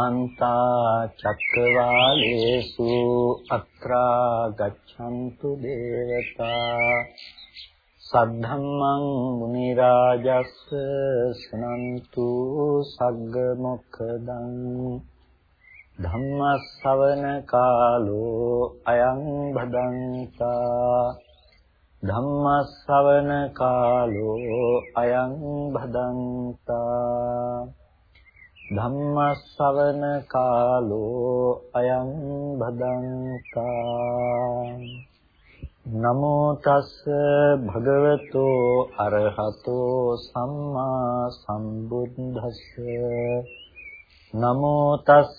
සමන්ත චක්කවාලේසු අත්‍රා ගච්ඡන්තු දේවතා සද්ධම්මං මුනි රාජස්ස සනන්තු සග්ග මොක්ඛදං ධම්ම ශ්‍රවණ කාලෝ අයං භදංතා ධම්ම ශ්‍රවණ කාලෝ අයං භදංතා ධම්මස්සවන කාලෝ අයං භදන්තා. නමෝ තස් භගවතෝ අරහතෝ සම්මා සම්බුද්දස්ස. නමෝ තස්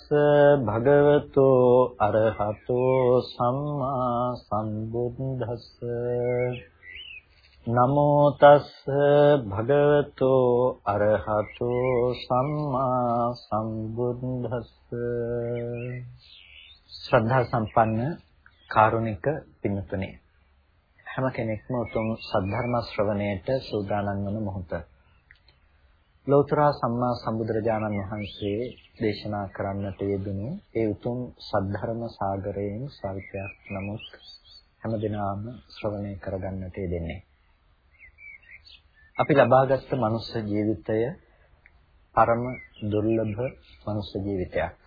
භගවතෝ අරහතෝ සම්මා සම්බුද්දස්ස. නමෝ තස් භගවතෝ අරහතෝ සම්මා සම්බුද්දස්ස. ශ්‍රද්ධා සම්පන්න කාරුණික පින්තුනේ හැම කෙනෙක්ම උතුම් සද්ධර්ම ශ්‍රවණයට සූදානම් වන මොහොත. ලෝතර සම්මා සම්බුදුරජාණන් වහන්සේ දේශනා කරන්නට යෙදුණු ඒ උතුම් සද්ධර්ම සාගරයෙන් සල්පයක් නමුත් හැමදිනම ශ්‍රවණය කරගන්නට යෙදෙන්නේ. අපි ලබාගත් මනුස්ස ජීවිතය පරම දුර්ලභ මනුස්ස ජීවිතයක්.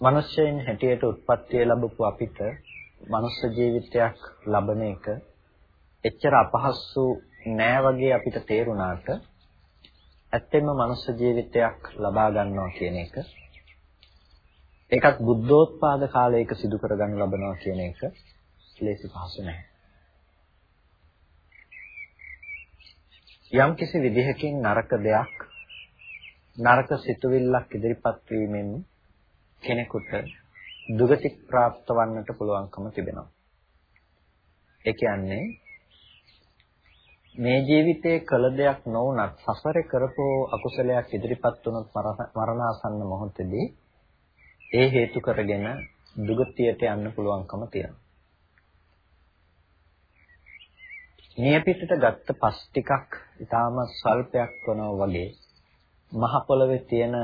මිනිස්යෙන් හැටියට උත්පත්ති ලැබපු අපිට මනුස්ස ජීවිතයක් ලබන එක එච්චර අපහසු නෑ වගේ අපිට තේරුණාට ඇත්තෙන්ම මනුස්ස ජීවිතයක් ලබා ගන්නවා කියන එක ඒකත් බුද්ධෝත්පාද කාලයක සිදු කරගන්න ලබනවා කියන එක ලේසි පහසු නැහැ. යම් කිසි විදිහකින් නරක දෙයක් නරක සිතුවිල්ලක් ඉදිරිපත් වීමෙන් කෙනෙකුට දුගති ප්‍රාප්ත වන්නට පුළුවන්කම තිබෙනවා. ඒ කියන්නේ මේ ජීවිතයේ කළ දෙයක් නොවුනත් සසරේ කරපෝ අකුසලයක් ඉදිරිපත් වුණොත් මරණාසන්න මොහොතේදී ඒ හේතු කරගෙන දුගතියට යන්න පුළුවන්කම තියෙනවා. නියපිටට ගත්ත පස් ටිකක් ඊටාම ස්වල්පයක් වනවා වගේ මහ පොළවේ තියෙන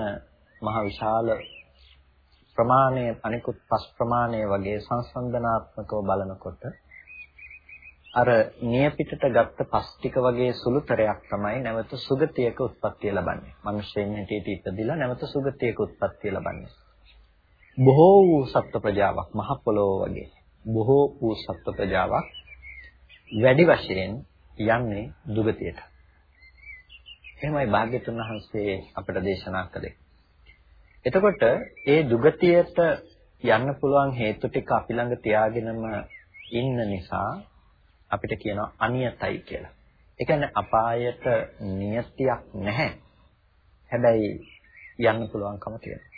මහ විශාල ප්‍රමාණය අනිකුත් පස් ප්‍රමාණය වගේ සංසන්දනාත්මකව බලනකොට අර නියපිටට ගත්ත පස් ටික වගේ සුළුතරයක් තමයි නැවත සුගතියක උත්පත්තිය ලබන්නේ. මිනිස්යෙන් හැටියට ඉපදිලා නැවත සුගතියක උත්පත්තිය ලබන්නේ. බොහෝ වූ සත්ත්ව ප්‍රජාවක් මහ පොළොව වගේ බොහෝ වූ සත්ත්ව ප්‍රජාවක් වැඩි වශයෙන් යන්නේ දුගතියට. එහෙමයි භාග්‍යතුන් වහන්සේ අපට දේශනා කළේ. එතකොට ඒ දුගතියට යන්න පුළුවන් හේතු ටික අපි ළඟ තියාගෙනම ඉන්න නිසා අපිට කියනවා අනියතයි කියලා. ඒ කියන්නේ අපායට නියතියක් නැහැ. හැබැයි යන්න පුළුවන්කම තියෙනවා.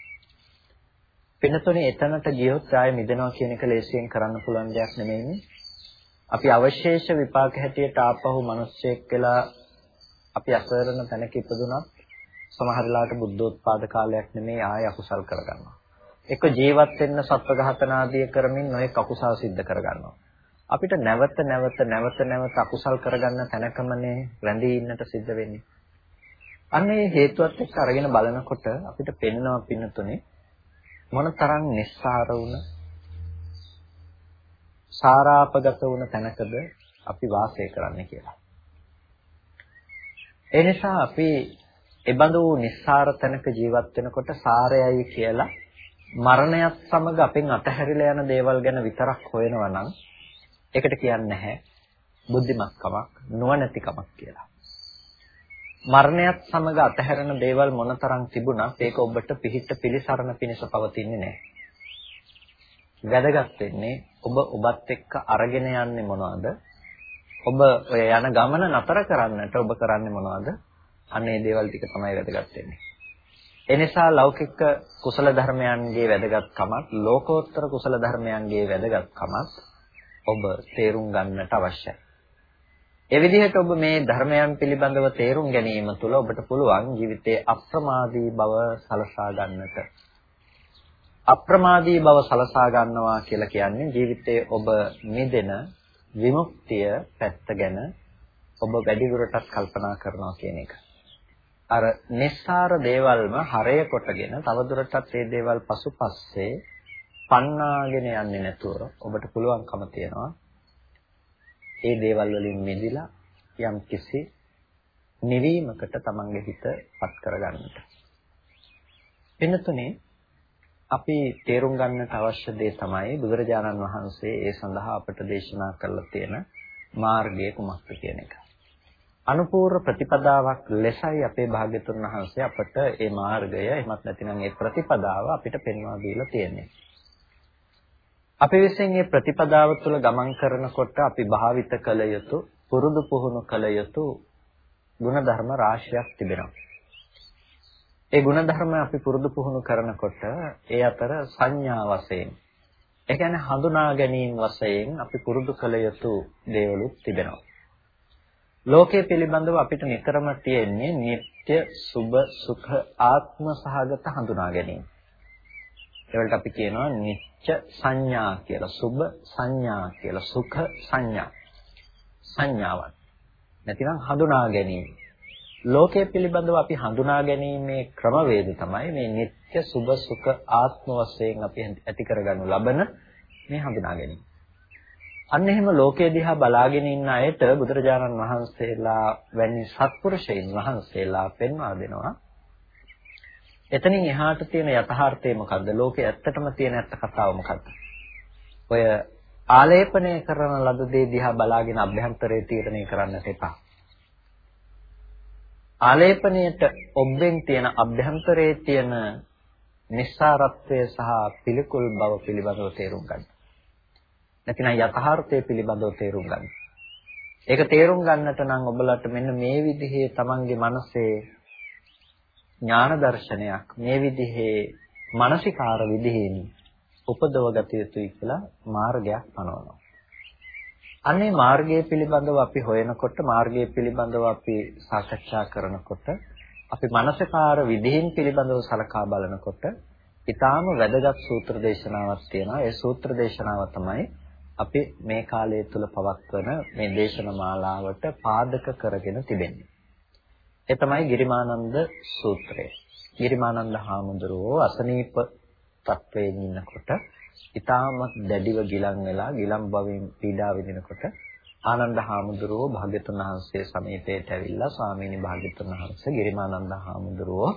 පින්නතොනේ එතනට ගියොත් ආයෙ මිදෙනවා කියන එක ලේසියෙන් කරන්න පුළුවන් දෙයක් නෙමෙයිනේ. අපි අවශේෂ විපාක හැටියට ආපහු මිනිස්සෙක් වෙලා අපි අසරණ තැනක ඉපදුනත් සමහර වෙලාවට බුද්ධෝත්පාද කාලයක් නෙමෙයි ආය අකුසල් කරගන්නවා. එක ජීවත් වෙන්න සත්ව ඝාතන ආදිය කරමින් නොයෙක් අකුසල් සිද්ධ කරගන්නවා. අපිට නැවත නැවත නැවත නැවත අකුසල් කරගන්න තැනකමනේ රැඳී ඉන්නට සිද්ධ වෙන්නේ. අන්නේ හේතුවත් එක්ක අරගෙන බලනකොට අපිට පෙනෙනවා පින්නතුනේ මොනතරම් නිස්සාර වුණ සාරාපගත වුණ තැනකද අපි වාසය කරන්නේ කියලා. ඒ නිසා අපි එබඳු නිස්සාර තැනක ජීවත් වෙනකොට සාරයයි කියලා මරණයත් සමග අපෙන් අතහැරිලා යන දේවල් ගැන විතරක් හොයනවා නම් ඒකට කියන්නේ නැහැ බුද්ධිමත්කමක් නුවණැතිකමක් කියලා. මරණයත් සමග අතහැරෙන දේවල් මොනතරම් තිබුණත් ඒක ඔබට පිහිට පිළිසරණ පිණිස පවතින්නේ නැහැ. වැදගත් වෙන්නේ ඔබ ඔබත් එක්ක අරගෙන යන්නේ මොනවද? ඔබ ඔය යන ගමන නතර කරන්නට ඔබ කරන්නේ මොනවද? අනේ දේවල් ටික තමයි වැදගත් වෙන්නේ. එනිසා ලෞකික කුසල ධර්මයන්ගේ වැදගත්කමත් ලෝකෝත්තර කුසල ධර්මයන්ගේ වැදගත්කමත් ඔබ තේරුම් ගන්නට අවශ්‍යයි. ඒ විදිහට ඔබ මේ ධර්මයන් පිළිබඳව තේරුම් ගැනීම තුළ ඔබට පුළුවන් ජීවිතයේ අප්‍රමාදී බව සලසා ගන්නට. අප්‍රමාදී බව සලසා ගන්නවා කියලා කියන්නේ ජීවිතයේ ඔබ මිදෙන විමුක්තිය පැත්ත ගැන ඔබ වැඩිදුරටත් කල්පනා කරනවා කියන එක. අර නිස්සාර දේවල්ම හරය කොටගෙන තවදුරටත් මේ දේවල් පසුපස්සේ පන්නාගෙන යන්නේ නැතුව ඔබට පුළුවන්කම තියෙනවා ඒ දේවල් වලින් මිදිලා යම් කිසි නිවීමකට තමන්ගේ හිත පත් කරගන්නට. වෙනතුනේ අපි තේරුම් ගන්නට අවශ්‍ය දේ තමයි බුදුරජාණන් වහන්සේ ඒ සඳහා අපට දේශනා කරලා තියෙන මාර්ගය කුමක්ද කියන එක. අනුපූර්ව ප්‍රතිපදාවක් ලෙසයි අපේ භාග්‍යතුන් වහන්සේ අපට මේ මාර්ගය එහෙමත් නැතිනම් ඒ ප්‍රතිපදාව අපිට පෙන්වා දීලා තියෙන්නේ. අපි විසින් මේ ප්‍රතිපදාව තුළ ගමන් කරනකොට අපි භාවිත කළ යුතු පුරුදු පුහුණු කළ යුතු ಗುಣධර්ම රාශියක් තිබෙනවා. ඒ ಗುಣධර්ම අපි පුරුදු පුහුණු කරනකොට ඒ අතර සංඥා වශයෙන් ඒ කියන්නේ හඳුනා ගැනීම වශයෙන් අපි පුරුදු කළ යුතු දේවලුත් තිබෙනවා. ලෝකයේ පිළිබඳව අපිට නිතරම තියෙන්නේ නিত্য, සුභ, සුඛ, ආත්ම සහගත හඳුනා ගැනීම. ඒවලට අපි කියනවා නිච්ච සංඥා කියලා, සුභ සංඥා කියලා, සුඛ සංඥා. සංඥාවක්. නැතිනම් හඳුනා ගැනීම. ලෝකයේ පිළිබඳව අපි හඳුනා ගැනීමේ ක්‍රමවේද තමයි මේ නිත්‍ය සුභ සුඛ ආත්ම වශයෙන් අපි ඇති කරගනු ලබන මේ හඳුනා ගැනීම. අන්න එහෙම ලෝකයේ දිහා බලාගෙන ඉන්න අයට බුදුරජාණන් වහන්සේලා වැනි සත්පුරුෂයන් වහන්සේලා පෙන්වා දෙනවා එතනින් එහාට තියෙන යථාර්ථය මොකද්ද? ලෝකේ ඇත්තටම තියෙන ඇත්ත කතාව මොකද්ද? ඔය ආලේපනය කරන ලද දේ දිහා බලාගෙන අභ්‍යන්තරයේ තීරණය කරන්නට එපා. ආලේපනයට ඔබෙන් තියෙන අභ්‍යන්තරයේ තියෙන නිස්සාරත්වය සහ පිළිකුල් බව පිළිබඳව තේරුම් ගන්න. නැතිනම් යථාර්ථය පිළිබඳව තේරුම් ගන්න. ඒක තේරුම් ගන්නට නම් ඔබලට මෙන්න මේ විදිහේ තමන්ගේ මනසේ ඥාන දර්ශනයක් මේ විදිහේ මානසිකාර විදිහෙන් උපදව ගත යුතුයි කියලා මාර්ගයක් පනවනවා. අනේ මාර්ගය පිළිබඳව අපි හොයනකොට මාර්ගය පිළිබඳව අපි සාකච්ඡා කරනකොට අපි මානසිකාර විදිහින් පිළිබඳව සලකා බලනකොට ඊටාම වැදගත් සූත්‍ර දේශනාවක් තියෙනවා. ඒ සූත්‍ර දේශනාව තමයි අපි මේ කාලය තුල පවත්වන මේ දේශන මාලාවට පාදක කරගෙන තිබෙන්නේ. ඒ තමයි ගිරිමානන්ද සූත්‍රය. ගිරිමානන්ද හාමුදුරුවෝ අසනීප තත්වයෙන් ඉන්නකොට ඊටමත් දැඩිව ගිලන් වෙලා ගිලන් භවෙන් පීඩා විඳිනකොට ආනන්ද හාමුදුරුවෝ භාග්‍යතුන් වහන්සේ සමීපයට ඇවිල්ලා ස්වාමීනි භාග්‍යතුන් වහන්සේ ගිරිමානන්ද හාමුදුරුවෝ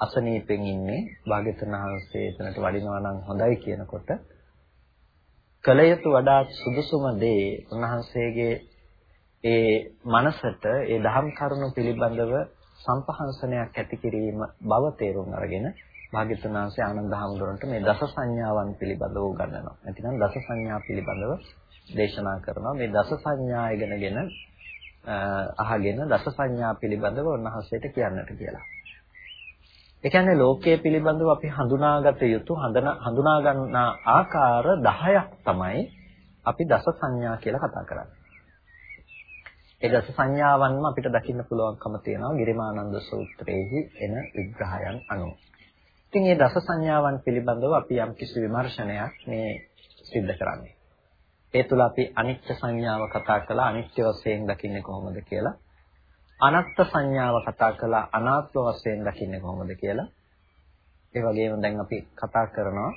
අසනීපෙන් ඉන්නේ. භාග්‍යතුන් වහන්සේ එතනට වඩිනවා නම් හොඳයි කියනකොට කල යුතු වඩාත් සුදුසුම දේ උන්වහන්සේගේ ඒ මනසට ඒ දහම් කරුණු පිළිබඳව සම්පහන්සනයක් ඇති කිරීම බව තේරුම් අරගෙන භාග්‍යතුන් වහන්සේ ආනන්ද හැමදෙරන්ට මේ දස සංඥාවන් පිළිබඳව උගන්වනවා. නැතිනම් දස සංඥා පිළිබඳව දේශනා කරනවා. මේ දස සංඥා ඉගෙනගෙන අහගෙන දස සංඥා පිළිබඳව උන්වහන්සේට කියන්නට කියලා. ඒ කියන්නේ ලෝකයේ පිළිබඳව අපි හඳුනාගත යුතු හඳුනා ගන්නා ආකාර 10ක් තමයි අපි දස සංඥා කියලා කතා කරන්නේ. ඒ දස සංඥාවන්ම අපිට දකින්න පුළුවන්කම තියෙනවා ගිරිමානන්ද සූත්‍රයේහි එන විග්‍රහයන් අනුව. ඉතින් මේ දස සංඥාවන් පිළිබඳව අපි යම් කිසි විමර්ශනයක් මේ සිද්ධ කරන්නේ. ඒ තුල අපි අනිත්‍ය සංඥාව කතා කළා අනිත්‍ය වශයෙන් දකින්නේ කොහොමද කියලා. අනාත්ම සංඥාව කතා කළා අනාත්ම වශයෙන් දකින්නේ කොහොමද කියලා. ඒ වගේම දැන් අපි කතා කරනවා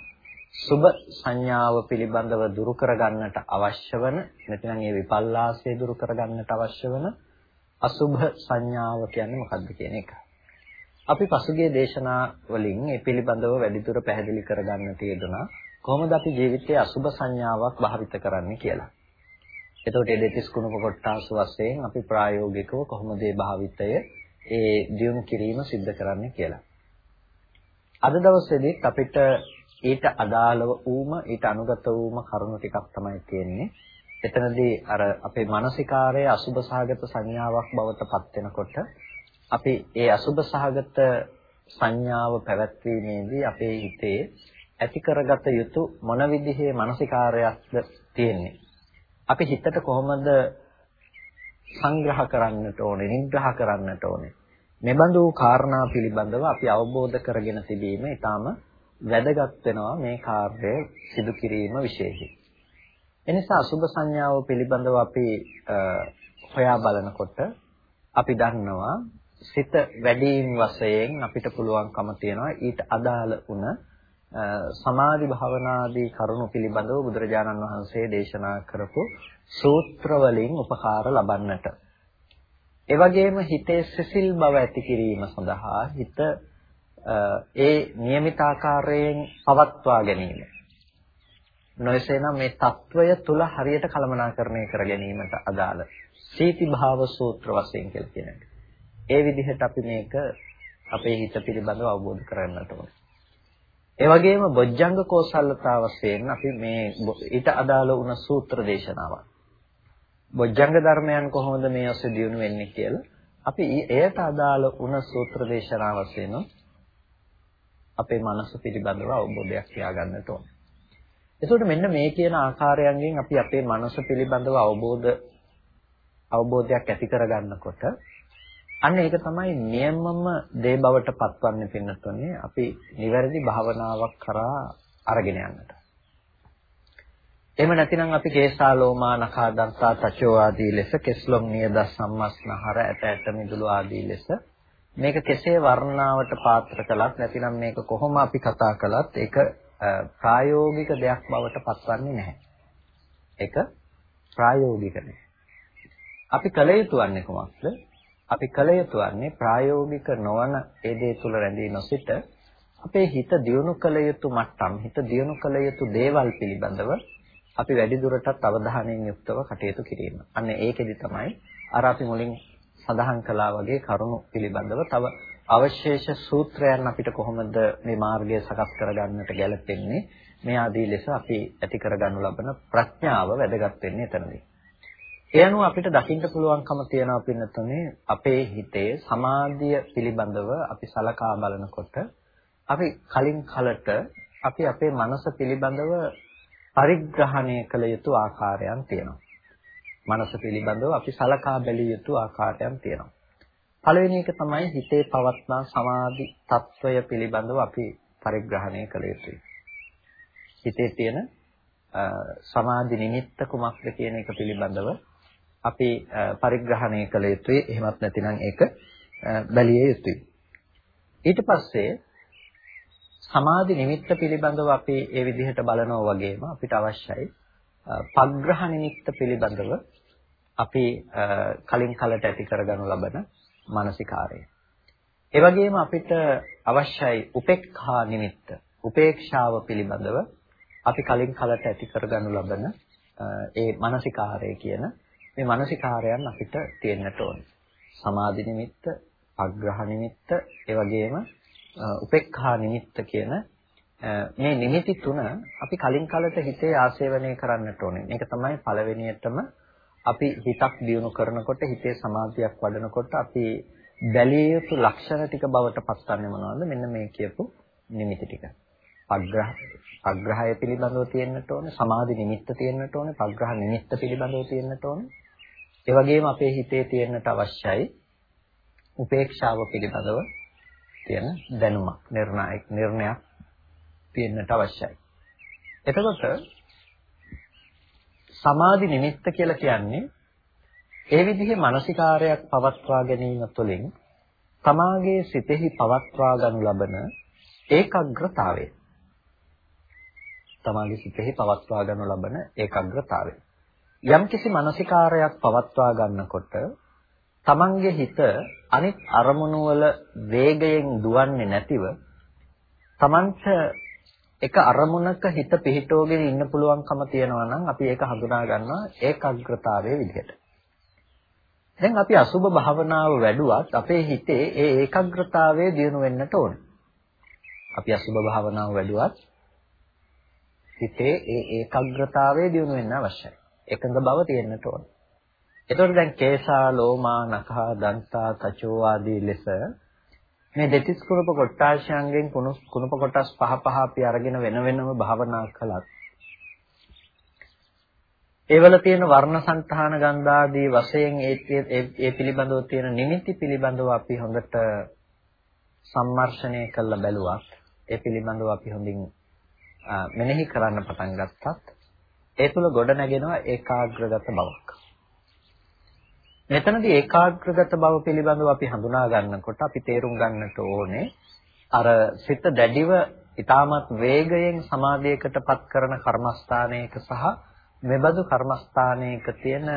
සුභ සංඥාව පිළිබඳව දුරු කරගන්නට අවශ්‍ය වන නැතිනම් ඒ විපල්ලාසය දුරු කරගන්නට අවශ්‍ය වන අසුභ සංඥාව කියන්නේ මොකක්ද කියන එක. අපි පසුගිය දේශනා වලින් මේ පිළිබඳව වැඩිදුර පැහැදිලි කරගන්නට යෙදුනා කොහොමද අපි ජීවිතයේ අසුභ සංඥාවක් භාවිත කරන්නේ කියලා. එතකොට මේ දෙතිස් කුණප කොටස් වශයෙන් අපි ප්‍රායෝගිකව කොහොමද මේ භාවිතය ඒ දියුණු කිරීම සිද්ධ කරන්නේ කියලා. අද දවසේදී අපිට ඊට අදාළව ඌම ඊට අනුගත වූම කරුණු ටිකක් තමයි තියෙන්නේ. එතනදී අර අපේ මානසිකාරයේ අසුබ සහගත සංඥාවක් බවට පත් වෙනකොට අපි ඒ අසුබ සහගත සංඥාව පැවැත්වීමේදී අපේ හිතේ ඇති කරගත යුතු මොන විදිහේ මානසිකාරයක්ද තියෙන්නේ. අපි හිතට කොහොමද සංග්‍රහ කරන්නට ඕනේ, නිග්‍රහ කරන්නට ඕනේ. මෙබඳු කාරණා පිළිබඳව අපි අවබෝධ කරගෙන තිබීම ඊටාම වැදගත් වෙනවා මේ කාර්යය සිදු කිරීම විශේෂයි. එනිසා අසුභ සංඥාව පිළිබඳව අපි හොයා බලනකොට අපි දන්නවා සිත වැඩිම වශයෙන් අපිට පුළුවන්කම තියෙනවා ඊට අදාළ වුණ සමාධි භාවනාදී කරුණු පිළිබඳව බුදුරජාණන් වහන්සේ දේශනා කරපු සූත්‍ර වලින් උපකාර ලබන්නට. ඒ වගේම හිතේ සිසිල් බව ඇති කිරීම සඳහා හිත ඒ નિયમિત ආකාරයෙන් පවත්වා ගැනීම. නොයසේනම් මේ తত্ত্বය තුල හරියට කළමනාකරණය කර ගැනීමට අදාළ සීති භාව සූත්‍ර වශයෙන් කියලා කියනවා. ඒ විදිහට අපි මේක අපේ හිත පිළිබඳව අවබෝධ කරගන්නට ඕනේ. ඒ වගේම බොජ්ජංග කෝසල්ලතා වශයෙන් අපි මේ ඊට අදාළ වුණ සූත්‍ර දේශනාවක්. බොජ්ජංග ධර්මයන් කොහොමද මේ ඔස්සේ දියුණු වෙන්නේ කියලා අපි එයට අදාළ වුණ සූත්‍ර දේශනාව වශයෙන් අපේ මනස පිළිබඳව අවබෝධයක් තියාගන්නට ඕනේ. එතකොට මෙන්න මේ කියන ආකාරයන්ගෙන් අපි අපේ මනස පිළිබඳව අවබෝධ අවබෝධයක් ඇති කරගන්නකොට අන්න ඒක තමයි නියමම දේ බවට පත්වන්නේ පින්නතුනේ අපි නිවැරදි භාවනාවක් කරා අරගෙන යන්නට. එහෙම නැතිනම් අපි කේසා ලෝමා නඛා දන්තා තචෝ ආදී ලෙස කෙස්ලොම් නියද සම්මස්නහර ඇට ඇට මිදුළු ආදී ලෙස මේක කෙසේ වර්ණාවට පාත්‍ර කළත් නැතිනම් මේක කොහොම අපි කතා කළත් ඒක ප්‍රායෝගික දෙයක් බවට පත්වන්නේ නැහැ. ඒක ප්‍රායෝගික නැහැ. අපි කල යුතු වන්නේ කොහොමද? අපි කල යුතු වන්නේ ප්‍රායෝගික නොවන ඒ දේ තුල රැඳී නොසිට අපේ හිත දියුණු කළ යුතු මට්ටම් හිත දියුණු කළ යුතු දේවල් පිළිබඳව අපි වැඩි දුරටත් අවධානයෙන් යුක්තව කටයුතු කිරීම. අන්න ඒකෙදි තමයි අර අපි මුලින් සඳහන් කළා වගේ කරුණු පිළිබඳව තව අවශේෂ සූත්‍රයන් අපිට කොහොමද මේ මාර්ගය සකස් කරගන්නට ගැලපෙන්නේ මේ ආදී ලෙස අපි ඇති කරගනු ලබන ප්‍රඥාව වැදගත් වෙන්නේ එතනදී. ඒ අනුව අපිට දකින්න පුළුවන්කම තියෙනවා පින්නතුනේ අපේ හිතේ සමාධිය පිළිබඳව අපි සලකා බලනකොට අපි කලින් කලට අපි අපේ මනස පිළිබඳව පරිග්‍රහණය කළ යුතු ආකාරයන් තියෙනවා. මනස පිළිබඳව අපි සලකා බැලිය යුතු ආකාරයන් තියෙනවා. පළවෙනි එක තමයි හිතේ පවත්නා සමාධි తত্ত্বය පිළිබඳව අපි පරිග්‍රහණය කළ යුතුයි. හිතේ තියෙන සමාධි නිමිත්ත කුමක්ද කියන එක පිළිබඳව අපි පරිග්‍රහණය කළ යුතුයි. එහෙමත් නැතිනම් ඒක බැලිය යුතුයි. ඊට පස්සේ සමාධි නිමිත්ත පිළිබඳව අපි ඒ විදිහට බලනවා වගේම අපිට අවශ්‍යයි පග්‍රහ නිමිත්ත පිළිබඳව අපි කලින් කලට ඇති කරගනු ලබන මානසිකාරය. ඒ වගේම අපිට අවශ්‍යයි උපේක්ඛා නිමිත්ත. උපේක්ෂාව පිළිබඳව අපි කලින් කලට ඇති කරගනු ලබන ඒ මානසිකාරය කියන මේ මානසිකාරයන් අපිට තියෙන්නට ඕනේ. සමාධි නිමිත්ත, අග්‍රහ නිමිත්ත, ඒ වගේම උපේක්ඛා නිමිත්ත කියන මේ නිමිති තුන අපි කලින් කලට හිතේ ආශේවනය කරන්නට ඕනේ. මේක තමයි පළවෙනියටම අපි හිතක් දියුණු කරනකොට හිතේ සමාධියක් වඩනකොට අපි බැලිය යුතු ලක්ෂණ ටික බවට පත්වන්නේ මොනවද? මෙන්න මේ කියපු නිමිති ටික. පග්‍රහ පග්‍රහය පිළිබඳව තියෙන්නට ඕනේ, සමාධි නිමිත්ත තියෙන්නට ඕනේ, පග්‍රහ නිමිත්ත පිළිබඳව තියෙන්නට ඕනේ. ඒ වගේම අපේ හිතේ තියෙන්නට අවශ්‍යයි උපේක්ෂාව පිළිබඳව තියෙන දැනුමක්, නිර්ණායක නිර්ණයක් තියෙන්නට අවශ්‍යයි. එතකොට සමාධි නිමිත්ත කියලා කියන්නේ ඒ විදිහේ මානසිකාරයක් පවත්වා ගැනීම තුළින් තමාගේ සිතෙහි පවත්වා ගනු ලබන ඒකාග්‍රතාවය. තමාගේ සිතෙහි පවත්වා ගනු ලබන ඒකාග්‍රතාවය. යම්කිසි මානසිකාරයක් පවත්වා ගන්නකොට තමන්ගේ හිත අනිත් අරමුණු වල වේගයෙන් දුවන්නේ නැතිව තමන්ට එක අරමුණක හිත පිහිටෝගෙන ඉන්න පුළුවන්කම තියෙනවා නම් අපි ඒක හඳුනා ගන්නවා ඒකාග්‍රතාවයේ විදිහට. දැන් අපි අසුබ භාවනාව වැඩුවත් අපේ හිතේ ඒ ඒකාග්‍රතාවය දිනු වෙන්නට ඕන. අපි අසුබ භාවනාව වැඩුවත් හිතේ ඒ ඒකාග්‍රතාවය දිනු වෙන්න අවශ්‍යයි. එකඟ බව තියෙන්නට ඕන. එතකොට දැන් කේසා ලෝමා නඛා දන්තා තචෝ ආදී ලෙස මේ දෙතිස් කුණප කොට්ටාශයන්ගෙන් කුණප කොටස් පහ පහ අපි අරගෙන වෙන වෙනම භාවනා කළත් ඒවල තියෙන වර්ණ సంతාන ගන්ධාදී වශයෙන් ඒ ඒ පිළිබඳව තියෙන නිමිති පිළිබඳව අපි හොඳට සම්මර්ෂණය කරලා බැලුවත් ඒ පිළිබඳව අපි හොඳින් මෙනෙහි කරන්න පටන් ගත්තත් ඒ තුල ගොඩ නැගෙනවා ඒකාග්‍රගත බවක්. මෙතනදී ඒකාග්‍රගත බව පිළිබඳව අපි හඳුනා ගන්නකොට අපි තේරුම් ගන්නට ඕනේ අර සිත දැඩිව ඊටමත් වේගයෙන් සමාධියකටපත් කරන කර්මස්ථානයක සහ මෙබඳු කර්මස්ථානයක තියෙන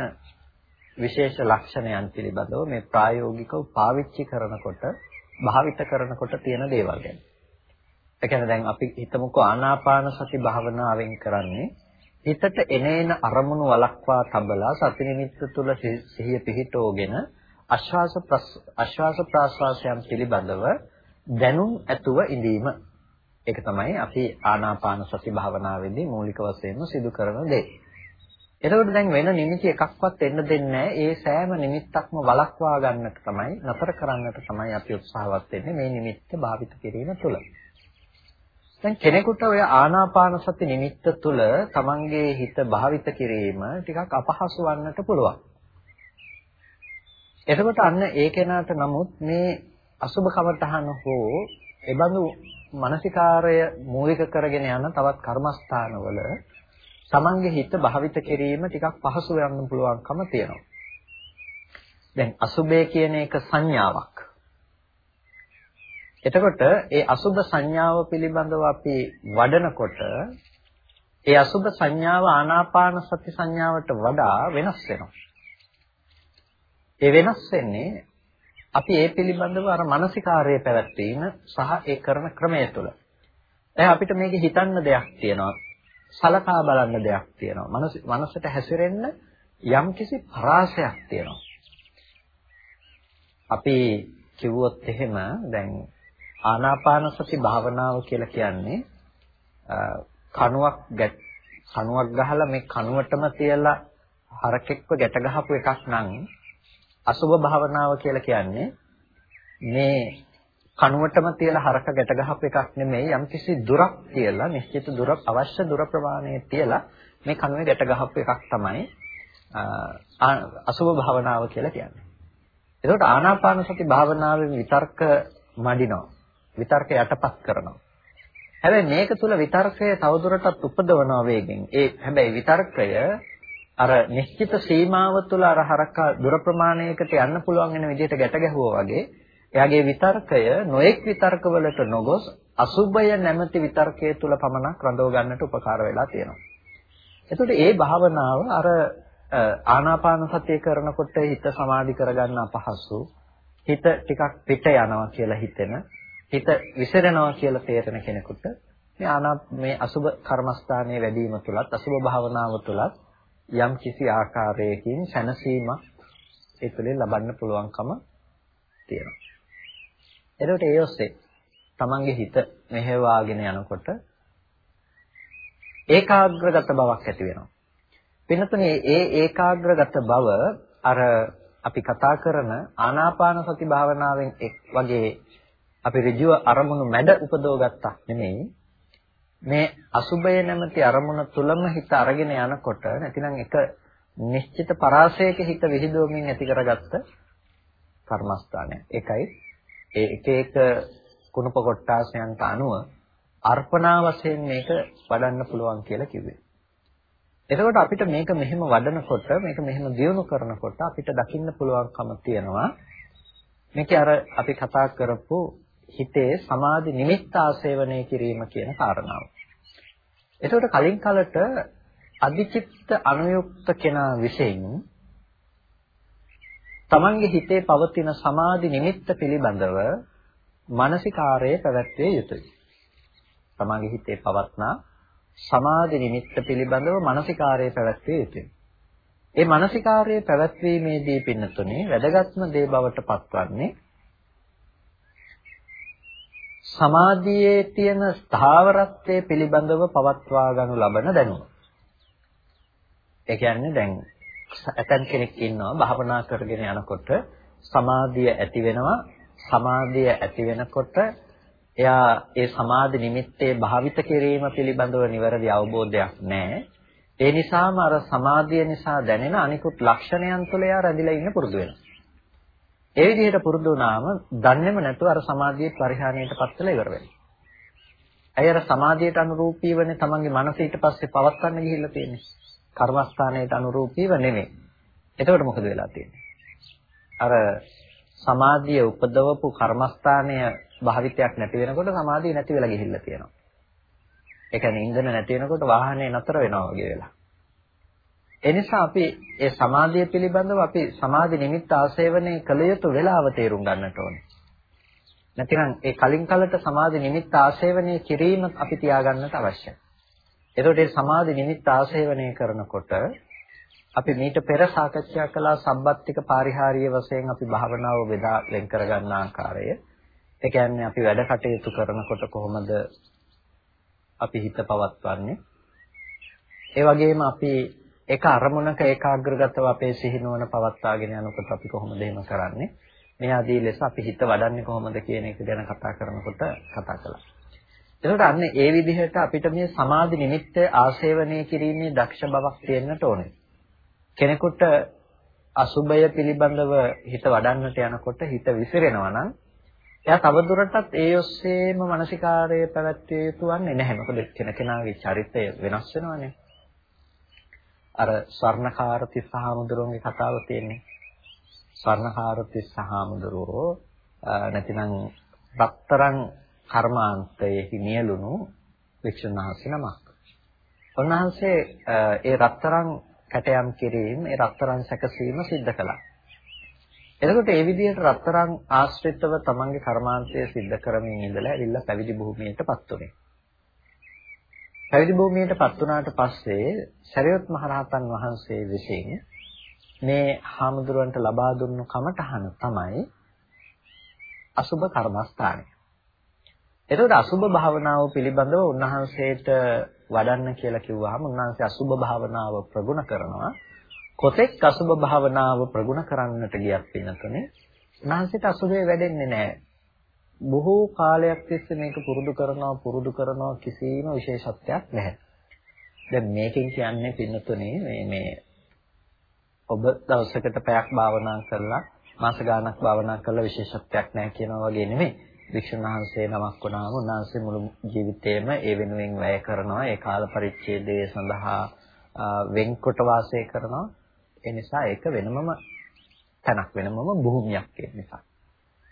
විශේෂ ලක්ෂණයන් පිළිබඳව මේ ප්‍රායෝගිකව පාවිච්චි කරනකොට භාවිත කරනකොට තියෙන දේවල් ගැන. ඒ කියන්නේ දැන් අපි හිතමුකෝ ආනාපාන සති භාවනාවෙන් කරන්නේ හිතට එනේන අරමුණු වළක්වා තබලා සති නිමිත්ත තුල සිහිය පිහිටෝගෙන ආශ්වාස ආශ්වාස ප්‍රාශ්වාසයන් පිළිබඳව දැනුම් ඇතුව ඉඳීම. ඒක තමයි අපි ආනාපාන සති භාවනාවේදී මූලික වශයෙන්ම සිදු කරන දේ. එතකොට දැන් වෙන නිමිති එකක්වත් එන්න දෙන්නේ ඒ සෑම නිමිත්තක්ම වළක්වා ගන්නට තමයි නතර කරන්නට තමයි අපි උත්සාහවත් වෙන්නේ මේ නිමිත්ත භාවිත කිරීම තුළ. දැන් කෙනෙකුට ඔය ආනාපාන සති නිමිත්ත තුළ තමන්ගේ හිත භාවිත කිරීම ටිකක් අපහසු වන්නට පුළුවන්. එතකොට අන්න ඒ කෙනාට නමුත් මේ අසුබ කමතහන හෝ එබඳු මානසිකාරය මූලික කරගෙන යන තවත් කර්මස්ථානවල තමන්ගේ හිත භාවිත කිරීම ටිකක් පහසු වෙන්න පුළුවන්කම තියෙනවා. දැන් අසුබය කියන එක සංඥාවක්. එතකොට ඒ අසුබ සංඥාව පිළිබඳව අපි වඩනකොට ඒ අසුබ සංඥාව ආනාපාන සති සංඥාවට වඩා වෙනස් වෙනවා. ඒ වෙනස් වෙන්නේ අපි ඒ පිළිබඳව අර මානසිකාර්යය පැවැත්වීම සහ ඒ කරන ක්‍රමය තුළ. දැන් අපිට මේකේ හිතන්න දෙයක් තියෙනවා. සලකා බලන්න දෙයක් තියෙනවා. මනස මනසට හැසිරෙන්න යම්කිසි පරාසයක් තියෙනවා. අපි කිව්වොත් එහෙම දැන් ආනාපාන සති භාවනාව කියලා කියන්නේ කණුවක් කණුවක් ගහලා මේ කණුවටම තියලා හරකෙක්ව ගැට ගහපු එකක් නම් අසුබ භාවනාව කියලා කියන්නේ මේ කණුවටම තියලා හරක ගැට ගහපු එකක් නෙමෙයි යම්කිසි දුරක් තියලා නිශ්චිත දුරක් අවශ්‍ය දුර ප්‍රමාණය තියලා මේ කණුවේ ගැට ගහපු එකක් තමයි අසුබ භාවනාව කියලා කියන්නේ. එතකොට ආනාපාන සති භාවනාවේ විතර්ක මඩිනවා. විතර්ක යටපත් කරනවා. හැබැයි මේක තුල විතර්කය තවදුරටත් උපදවනවා වේගෙන්. ඒ හැබැයි විතර්කය අර නිශ්චිත සීමාව තුළ අර හරක දුර ප්‍රමාණයකට යන්න පුළුවන් වෙන විදිහට ගැට ගැහුවා වගේ එයාගේ විතර්කය නොඑක් විතර්කවලට නොගොස් අසුබය නැමැති විතර්කයේ තුල පමණක් රඳව ගන්නට උපකාර වෙලා තියෙනවා. එතකොට ඒ භාවනාව අර ආනාපාන සතිය කරනකොට හිත සමාධි කරගන්න අපහසු හිත ටිකක් පිට යනවා කියලා හිතෙන හිත විසිරෙනවා කියලා තේරෙන කෙනෙකුට මේ ආනා මේ අසුබ කර්මස්ථානයේ වැඩිම තුලත් අසුබ භාවනාව තුලත් යම් කිසි ආකාරයකින් සැනසීමක් ඒ තුළින් ලබන්න පුළුවන්කම තියෙනවා. එතකොට ඒ ඔස්සේ තමන්ගේ හිත මෙහෙවාගෙන යනකොට ඒකාග්‍රගත බවක් ඇති වෙනවා. වෙනතුනේ ඒ ඒකාග්‍රගත බව අර අපි කතා කරන ආනාපාන සති භාවනාවෙන් එක් වගේ අපි ඍජුව අරමුණු මැඩ උපදවගත්තා නෙමෙයි මේ අසුබය නැමැති අරමුණ තුලම හිත අරගෙන යනකොට නැතිනම් එක නිශ්චිත පරාසයක හිත විහිදුවමින් ඇති කරගත්ත කර්මස්ථානය. ඒකයි ඒ එක එක කුණප කොටාසයන්ට අනුව අර්පණා වශයෙන් මේක වඩන්න පුළුවන් කියලා කිව්වේ. එතකොට අපිට මේක මෙහෙම වඩනකොට මේක මෙහෙම දියුණු කරනකොට අපිට දකින්න පුළුවන්කම තියෙනවා මේකේ අර අපි කතා කරපු හිතේ සමාධි නිමිත්ත ආසේවනය කිරීම කියන කාරණාව. එතකොට කලින් කලට අධිචිත්ත අනුයුක්ත කෙනා විශේෂයෙන් තමන්ගේ හිතේ පවතින සමාධි නිමිත්ත පිළිබඳව මානසිකාරයේ පැවැත්විය යුතුයි. තමන්ගේ හිතේ පවත්නා සමාධි නිමිත්ත පිළිබඳව මානසිකාරයේ පැවැත්විය යුතුයි. ඒ මානසිකාරයේ පැවැත්වීමේදී පින්නතුනේ වැදගත්ම දේ බවට පත්වන්නේ සමාධියේ තියෙන ස්ථාවරත්වයේ පිළිබඳව පවත්වා ගනු ලබන දැනුම. ඒ කියන්නේ දැන් ඇතන් කෙනෙක් ඉන්නවා භාවනා කරගෙන යනකොට සමාධිය ඇති වෙනවා සමාධිය ඇති වෙනකොට එයා ඒ සමාධි නිමිත්තේ භාවිත කිරීම පිළිබඳව නිවැරදි අවබෝධයක් නැහැ. ඒ නිසාම අර සමාධිය නිසා දැනෙන අනිකුත් ලක්ෂණයන් තුළ එයා රැඳිලා ඉන්න පුරුදු වෙනවා. ඒ විදිහට පුරුදු වුණාම දන්නේම නැතුව අර සමාධියේ පරිහානියටපත් වෙලා ඉවර වෙනවා. අය අර සමාධියට අනුරූපීවනේ තමන්ගේ මනස ඊට පස්සේ පවත්වන්න ගිහිල්ලා තියෙන්නේ. කර්මස්ථානයට අනුරූපීව නෙමෙයි. එතකොට මොකද වෙලා තියෙන්නේ? අර සමාධිය උපදවපු කර්මස්ථානය භාවිතයක් නැති වෙනකොට සමාධිය නැති වෙලා ගිහිල්ලා තියෙනවා. ඒ කියන්නේ ඉන්ධන නැති වෙනකොට වාහනේ නතර වෙනවා වගේ වෙලා. ඒ නිසා අපි ඒ සමාධිය පිළිබඳව අපි සමාධි නිමිත්ත ආසේවනයේ කළ යුතු වෙලාව තේරුම් ගන්නට ඕනේ. නැතිනම් ඒ කලින් කලට සමාධි නිමිත්ත ආසේවනය කිරීම අපි තියාගන්නට අවශ්‍යයි. එතකොට මේ සමාධි නිමිත්ත ආසේවනය කරනකොට අපි මීට පෙර සාකච්ඡා කළා සම්බත්තික පාරිහාරීය වශයෙන් අපි භාවනාව බෙදා වෙන් කරගන්න ආකාරය. ඒ කියන්නේ අපි වැඩ කටයුතු කරනකොට කොහොමද අපි හිත පවත්වන්නේ? ඒ වගේම අපි එක අරමුණක ඒකාග්‍රගතව අපේ සිහිනුවන පවත්වාගෙන යනකොට අපි කොහොමද එහෙම කරන්නේ? මේ ආදී ලෙස අපි හිත වඩන්නේ කොහොමද කියන එක ගැන කතා කරනකොට කතා කළා. එතකොට අන්න ඒ විදිහට අපිට මේ සමාධි නිමිත්ත ආශේවනය කිරීමේ දක්ෂ බවක් තියෙන්නට ඕනේ. කෙනෙකුට අසුබය පිළිබඳව හිත වඩන්නට යනකොට හිත විසිරෙනවා නම් එයා තවදුරටත් ඒ ඔස්සේම මානසිකාරය පැවැත්විය යුතු වන්නේ නැහැ. මොකද කෙනකෙනාගේ චරිතය වෙනස් වෙනවානේ. අර ස්වර්ණකාර තිස්සහාමුදුරුවන්ගේ කතාව තියෙන්නේ. ස්වර්ණකාර තිස්සහාමුදුරුවෝ නැතිනම් රත්තරන් කර්මාන්තයේ නියලුණු වික්ෂුන් වහන්සේ නමක්. උන්වහන්සේ ඒ රත්තරන් කැටයම් කිරීම, ඒ රත්තරන් සැකසීම සිද්ධ කළා. එතකොට ඒ විදිහට රත්තරන් ආශ්‍රිතව තමන්ගේ කර්මාන්තය සිද්ධ කරමින් ඉඳලා ඇවිල්ලා පැවිදි භූමියටපත් උනේ. පැවිදි භූමියටපත් වුණාට පස්සේ සරියොත් මහරහතන් වහන්සේ විසින් මේ හාමුදුරුවන්ට ලබා දුන්නු කමඨහන තමයි අසුබ කර්මස්ථානය. එතකොට අසුබ භාවනාව පිළිබඳව උන්වහන්සේට වඩන්න කියලා කිව්වහම උන්වහන්සේ අසුබ භාවනාව ප්‍රගුණ කරනවා. කොතෙක් අසුබ භාවනාව ප්‍රගුණ කරන්නට ගියත් පින්නතුනේ උන්වහන්සේට අසුබේ වැඩෙන්නේ නැහැ. බොහෝ කාලයක් තිස්සේ මේක පුරුදු කරනවා පුරුදු කරනවා කිසිම විශේෂත්වයක් නැහැ. දැන් මේකෙන් කියන්නේ පින්නතුනේ මේ මේ ඔබ දවසකට පැයක් භාවනා කරලා මාස ගාණක් භාවනා කරලා විශේෂත්වයක් නැහැ කියනවා වගේ නෙමෙයි. වික්ෂුන් වහන්සේ නමක් වුණාම උන්වහන්සේ මුළු ජීවිතේම ඒ වෙනුවෙන් වැය කරනවා ඒ කාල පරිච්ඡේදය සඳහා වෙන්කොට වාසය කරනවා ඒ නිසා ඒක වෙනමම තැනක් වෙනමම භූමියක් ඒ නිසා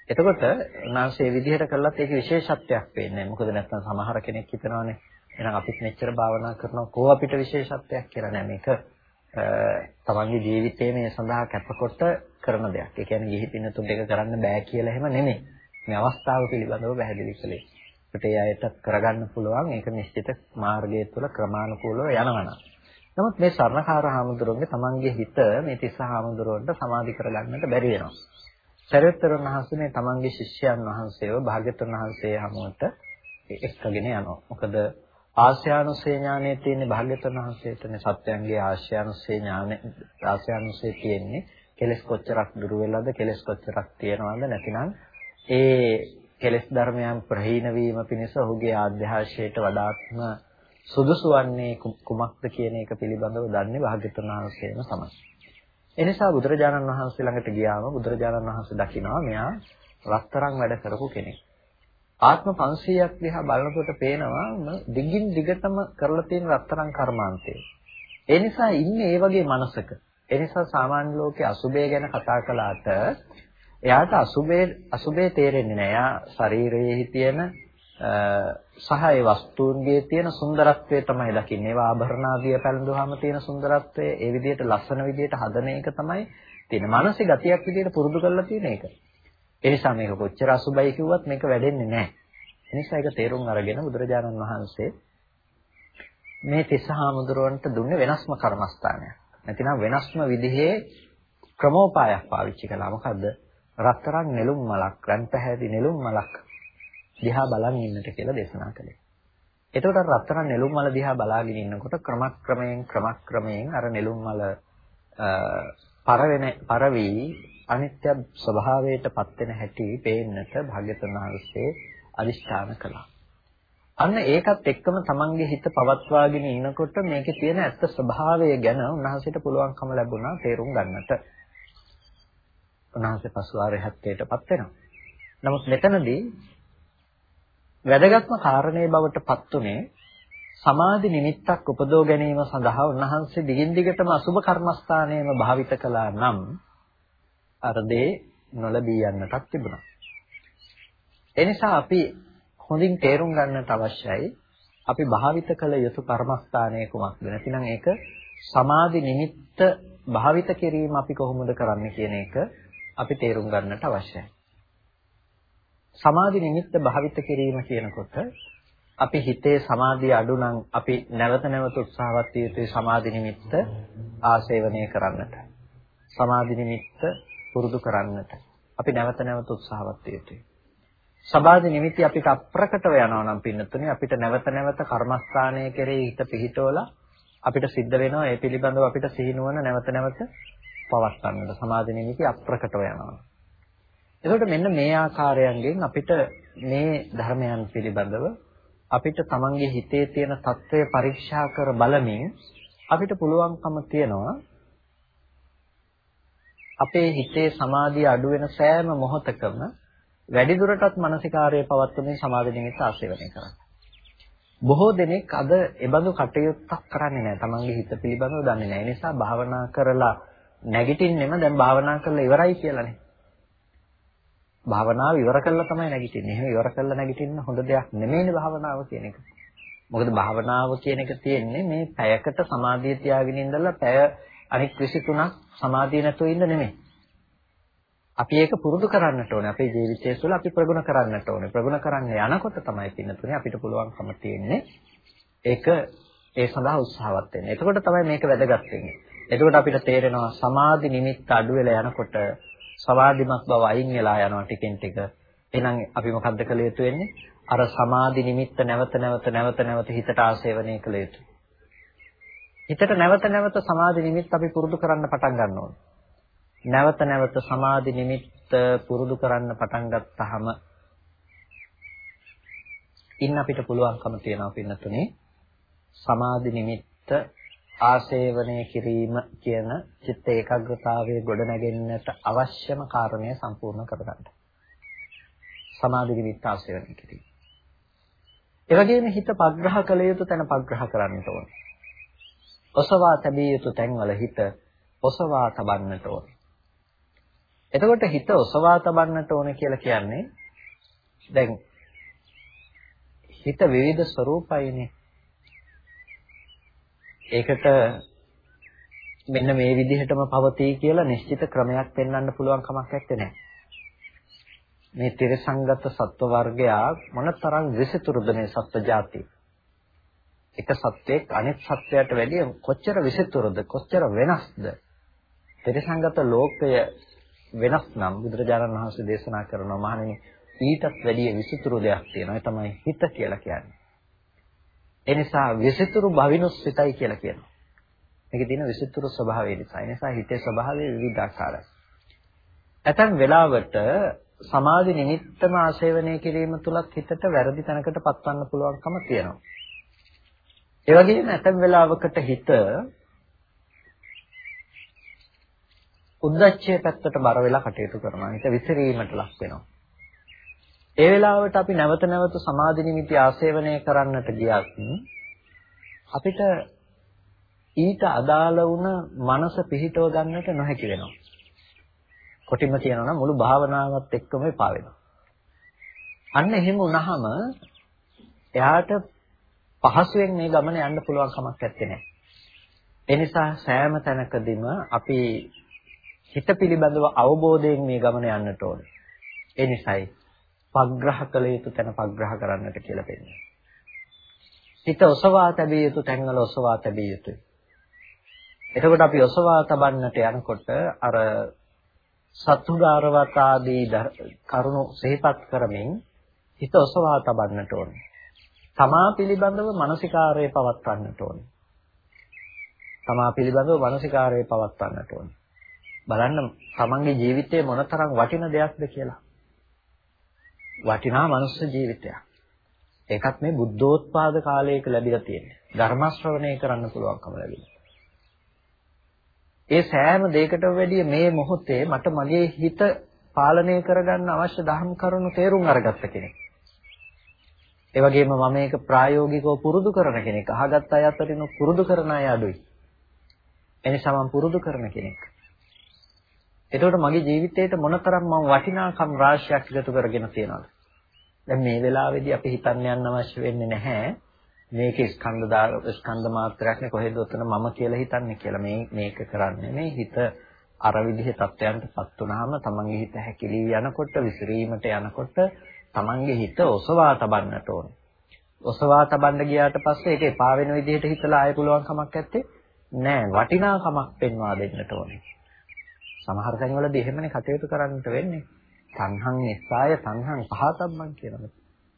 එතකොට උන්වහන්සේ විදිහට කළත් ඒක විශේෂත්වයක් වෙන්නේ මොකද නැත්නම් සමහර කෙනෙක් හිතනවානේ එහෙනම් අපිත් මෙච්චර භාවනා කරනවා කෝ අපිට විශේෂත්වයක් කියලා නෑ මේක තමන්ගේ ජීවිතයේ මේ සඳහා කැපකොට කරන දෙයක්. ඒ කියන්නේ ගිහි පින්නතුන් දෙක කරන්න බෑ කියලා එහෙම නෙමෙයි. මේ අවස්ථාව පිළිබඳව පැහැදිලි කළේ. ඒකට ඒ අයට කරගන්න පුළුවන් ඒක නිශ්චිත මාර්ගය තුළ ක්‍රමානුකූලව යනවා. නමුත් මේ සර්ණකාර හාමුදුරුවන්ගේ තමන්ගේ හිත මේ තිස්ස හාමුදුරුවන්ට සමාධි කරගන්නට බැරි වෙනවා. සරියුත්තර වහන්සේ මේ තමන්ගේ ශිෂ්‍යයන් වහන්සේව භාග්‍යතුන් වහන්සේ හමුවට එක්කගෙන යනවා. මොකද ආශ්‍යානුසේ ඥානයේ තියෙන භාග්‍යතුන් වහන්සේටනේ සත්‍යයන්ගේ ආශ්‍යානුසේ ඥානෙ ආශ්‍යානුසේ තියෙන්නේ කෙලස් කොච්චරක් දුර වෙලාද කෙලස් කොච්චරක් තියනවද නැතිනම් ඒ කෙලෙස් ධර්මයන් ප්‍රහීන වීම පිණිස ඔහුගේ ආධ්‍යාශයට වඩාත්ම සුදුසු වන්නේ කුමක්ද කියන එක පිළිබඳව දන්නේ භාග්‍යතුන් වහන්සේම තමයි. එනිසා බුදුරජාණන් වහන්සේ ළඟට ගියාම බුදුරජාණන් වහන්සේ දකිනවා මෙයා රත්තරන් වැඩ කරපු කෙනෙක්. ආත්ම 500ක් දිහා බලනකොට පේනවා දිගින් දිගටම කරලා තියෙන රත්තරන් කර්මාන්තය. ඒ නිසා ඉන්නේ ඒ වගේ මනසක. ඒ නිසා සාමාන්‍ය ලෝකයේ අසුබය ගැන කතා කළාට එයාට අසුබේ අසුබේ තේරෙන්නේ නැහැ. එයා ශරීරයේ තියෙන සහ ඒ වස්තුන්ගේ තියෙන සුන්දරත්වය තමයි දකින්නේ. ඒවා ආභරණ ආදිය පැලඳුවාම තියෙන සුන්දරත්වය ඒ විදිහට ලස්සන විදිහට හදන එක තමයි තියෙන. මානසික ගතියක් විදිහට පුරුදු කරලා තියෙන එක. ඒ නිසා මේක කොච්චර අසුබයි කිව්වත් මේක වැඩෙන්නේ නැහැ. ඒ නිසා ඒක තේරුම් අරගෙන බුදුරජාණන් වහන්සේ මේ තිස්සහාමුදුරුවන්ට දුන්නේ වෙනස්ම කර්මස්ථානයක්. නැතිනම් වෙනස්ම විදිහේ ක්‍රමෝපායක් පාවිච්චි කළා. මොකද්ද? රත්තරන් නෙළුම් මලක්, රන් පැහැති නෙළුම් මලක් දිහා බලන් ඉන්නට කියලා දේශනා කළේ. එතකොට රත්තරන් නෙළුම් මල දිහා බලාගෙන ඉන්නකොට ක්‍රමක්‍රමයෙන් ක්‍රමක්‍රමයෙන් අර නෙළුම් මල පරවෙන පරවි අනිත්‍ය ස්වභාවයට පත් වෙන හැටි පේන්නට භාග්‍යතුන් වහන්සේ අදිෂ්ඨාන කළා. අන්න ඒකත් එක්කම තමන්ගේ හිත පවත්වාගෙන ඉනකොට මේකේ තියෙන ඇත්ත ස්වභාවය ගැන උන්වහන්සේට පුළුවන්කම ලැබුණා තේරුම් ගන්නට. උන්වහන්සේ පසු ආරහත්ත්වයටපත් වෙනවා. නමුත් මෙතනදී වැදගත්ම කාරණේ බවට පත් උනේ සමාධි නිමිත්තක් උපදව ගැනීම සඳහා උන්වහන්සේ දිගින් දිගටම අසුබ කර්මස්ථානයේම භාවිත කළා නම් අර දේ නොලැබී යන්නටත් තිබුණා. ඒ නිසා අපි හොඳින් තේරුම් ගන්නට අවශ්‍යයි අපි භාවිත කළ යුතු කර්මස්ථානය කුමක්ද? නැතිනම් ඒක සමාධි නිමිත්ත භාවිත කිරීම අපි කොහොමද කරන්නේ කියන එක අපි තේරුම් ගන්නට අවශ්‍යයි. සමාධි නිමිත්ත භාවිත කිරීම කියනකොට අපි හිතේ සමාධිය අඩු නම් අපි නැවත නැවත උත්සාහවත් විය යුතුයි සමාධි නිමිත්ත ආශේවනය කරන්නට. සමාධි නිමිත්ත පුරුදු කරන්නට. අපි නැවත නැවත උත්සාහවත් විය යුතුයි. සමාධි නිමිති අපිට අප්‍රකටව යනවා නම් පින්නතුනේ අපිට නැවත නැවත කර්මස්ථානයේ කෙරෙහි හිත පිහිටවලා අපිට සිද්ධ වෙනවා ඒ පිළිබඳව අපිට සිහිනුවන නැවත නැවත පවත්වන්නට සමාධි නිමිති අප්‍රකටව යනවා. එතකොට මෙන්න මේ ආකාරයෙන් අපිට මේ ධර්මයන් පිළිබඳව අපිට තමන්ගේ හිතේ තියෙන తත්වය පරීක්ෂා කර බලමින් අපිට පුළුවන්කම තියනවා අපේ හිතේ සමාධිය අඩු වෙන සෑම මොහොතකම වැඩි දුරටත් මානසිකාර්යය පවත්වමින් සමාධි නිමිත්ත ආශේවනය කරන්න. බොහෝ දෙනෙක් අද එබඳු කටයුත්තක් කරන්නේ නැහැ. තමන්ගේ හිත පිළිබඳව දන්නේ නැහැ. ඒ නිසා භාවනා කරලා නැගිටින්නෙම දැන් භාවනා කරලා ඉවරයි කියලානේ. භාවනාව ඉවර කළා තමයි නැගිටින්නේ. එහෙම ඉවර කළා නැගිටින්න හොඳ දෙයක් නෙමෙයිනේ භාවනාව කියන එක. මොකද භාවනාව කියන එක තියෙන්නේ මේ පැයකට සමාධිය තියාගෙන ඉඳලා පැය අනික් 23ක් සමාධිය නැතුව ඉන්න නෙමෙයි. අපි ඒක පුරුදු කරන්නට ඕනේ. අපේ ජීවිතය තුළ අපි ප්‍රගුණ කරන්නට ඕනේ. ප්‍රගුණ කරන්න යනකොට තමයි පින්නතුනේ අපිට පුළුවන්කම තියෙන්නේ ඒක ඒ සඳහා උත්සාහවත් වෙන්න. එතකොට තමයි මේක වැදගත් වෙන්නේ. එතකොට අපිට තේරෙනවා සමාධි නිමිත්ත අඩු වෙලා යනකොට සමාධිමත් බව අයින් වෙලා යනවා ටිකෙන් ටික. එහෙනම් අපි මොකද්ද කළ යුතු වෙන්නේ? අර සමාධි නිමිත්ත නැවත නැවත නැවත නැවත හිතට ආශේවනය කළ යුතුයි. හිතට නැවත නැවත සමාධි නිමිත්ත අපි පුරුදු කරන්න පටන් ගන්න ඕනේ. නැවත නැවත සමාධි නිමිත්ත පුරුදු කරන්න පටන් ගත්තාම ඉන්න අපිට පුළුවන්කම තියෙනවා පින්නතුනේ සමාධි නිමිත්ත ආශේවනය කිරීම කියන චිත්ත ඒකාග්‍රතාවයේ ගොඩනැගෙන්නට අවශ්‍යම කාරණය සම්පූර්ණ කරගන්න. සමාධි නිමිත්ත ආශේවනය කිරීම. ඒ වගේම හිත පග්‍රහ කළ යුතු තැන පග්‍රහ කරන්නට ඕනේ. ඔසවා තැබිය යුතු තැන්වල හිත ඔසවා තබන්නට ඕනේ. එතකොට හිත ඔසවා තබන්නට ඕන කියලා කියන්නේ දැන් හිත විවිධ ස්වરૂපයිනේ. ඒකට මෙන්න මේ විදිහටම පවතී කියලා නිශ්චිත ක්‍රමයක් පෙන්වන්න පුළුවන් කමක් නැත්තේ. මේ ත්‍රිසංගත සත්ව වර්ගයා මොනතරම් විසිතුරුද මේ සත්ව జాති. එක සත්වයක් අනෙක් සත්වයට වැඩිය කොච්චර විසිතුරුද කොච්චර වෙනස්ද? ත්‍රිසංගත ලෝකය වෙනස් නම් බුදුරජාණන් වහන්සේ දේශනා කරනවා මහණෙනි ඊටත් වැඩිය විසිතුරු දෙයක් තියෙනවා ඒ තමයි හිත කියලා කියන්නේ. ඒ නිසා විසිතුරු භවිනුස්සිතයි කියලා කියනවා. මේකේ තියෙන විසිතුරු ස්වභාවය නිසා. ඒ නිසා හිතේ ස්වභාවය විවිධාකාරයි. ඇතැම් වෙලාවට සමාධි නිමිත්තම ආශේවනය කිරීම තුලත් හිතට වැරදි තැනකට පත්වන්න පුළුවන්කම තියෙනවා. ඒ වගේම ඇතැම් වෙලාවකට හිත උද්දච්චය පැත්තට බර වෙලා කටයුතු කරනවා. හිත විසිරීමට ලක් වෙනවා. ඒ වෙලාවට අපි නැවත නැවත සමාධි නිමිති ආසේවනය කරන්නට ගියත් අපිට ඊට අදාළ වුණ මනස පිහිටව ගන්නට නොහැකි වෙනවා. කොටිම කියනවා නම් මුළු භාවනාවත් එක්කම එපා වෙනවා. අන්න එහෙම වුණාම එයාට පහසුවෙන් මේ ගමන යන්න පුළුවන් කමක් නැත්තේ. ඒ නිසා සෑම තැනකදීම අපි හිත පිළිබඳව අවබෝධයෙන් මේ ගමන යන්නට ඕනේ. ඒ නිසායි පග්‍රහ කළ යුතු තැන පග්‍රහ කරන්නට කියලා පෙන්නන්නේ. හිත ඔසවා තැබිය යුතු තැන්වල ඔසවා තැබිය යුතුයි. එතකොට අපි ඔසවා තබන්නට යනකොට අර සතුගාරවත ආදී කරුණු සිහිපත් කරමින් හිත ඔසවා තබන්නට ඕනේ. තමා පිළිබඳව මානසිකාරය පවත්වන්නට ඕනේ. තමා පිළිබඳව මානසිකාරය පවත්වන්නට ඕනේ. බලන්න තමන්ගේ ජීවිතේ මොනතරම් වටින දෙයක්ද කියලා. වටිනා මනුස්ස ජීවිතයක්. ඒකත් මේ බුද්ධෝත්පාද කාලයක ලැබිලා තියෙන්නේ. ධර්ම ශ්‍රවණය කරන්න පුළුවන්කම ලැබිලා. ඒ සෑම දෙයකටම වැඩිය මේ මොහොතේ මට මගේ හිත පාලනය කරගන්න අවශ්‍ය ධර්ම කරුණු තේරුම් අරගත්ත කෙනෙක්. ඒ වගේම මම මේක ප්‍රායෝගිකව පුරුදු කරන කෙනෙක්. අහගත් අය අතරින් පුරුදු කරන අය අඩුයි. එනිසා මම පුරුදු කරන කෙනෙක්. එතකොට මගේ ජීවිතේට මොනතරම් මම වටිනාකම් රාශියක් එකතු කරගෙන තියෙනවද? දැන් මේ වෙලාවේදී අපි හිතන්න යන්න අවශ්‍ය වෙන්නේ නැහැ. මේක ස්කන්ධ දාර ස්කන්ධ මාත්‍රයක් නේ කොහෙද උතන මම කියලා හිතන්නේ කියලා. මේ මේක කරන්නේ මේ හිත අර විදිහේ තත්ත්වයන්ටපත් වුනහම තමන්ගේ හිත හැකිලී යනකොට විසිරීමට යනකොට තමන්ගේ හිත ඔසවා තබන්නට ඕනේ. ඔසවා තබන්න ගියාට පස්සේ ඒක එපා වෙන විදිහට හිතලා ආයෙ පුළුවන් කමක් නැත්තේ නෑ වටිනාකමක් පෙන්වා දෙන්නට ඕනේ. සමහර තැන්වලදී එහෙමනේ කටයුතු කරන්නට වෙන්නේ. තණ්හං නිස්සාය තණ්හං පහතබ්බන් කියනවා.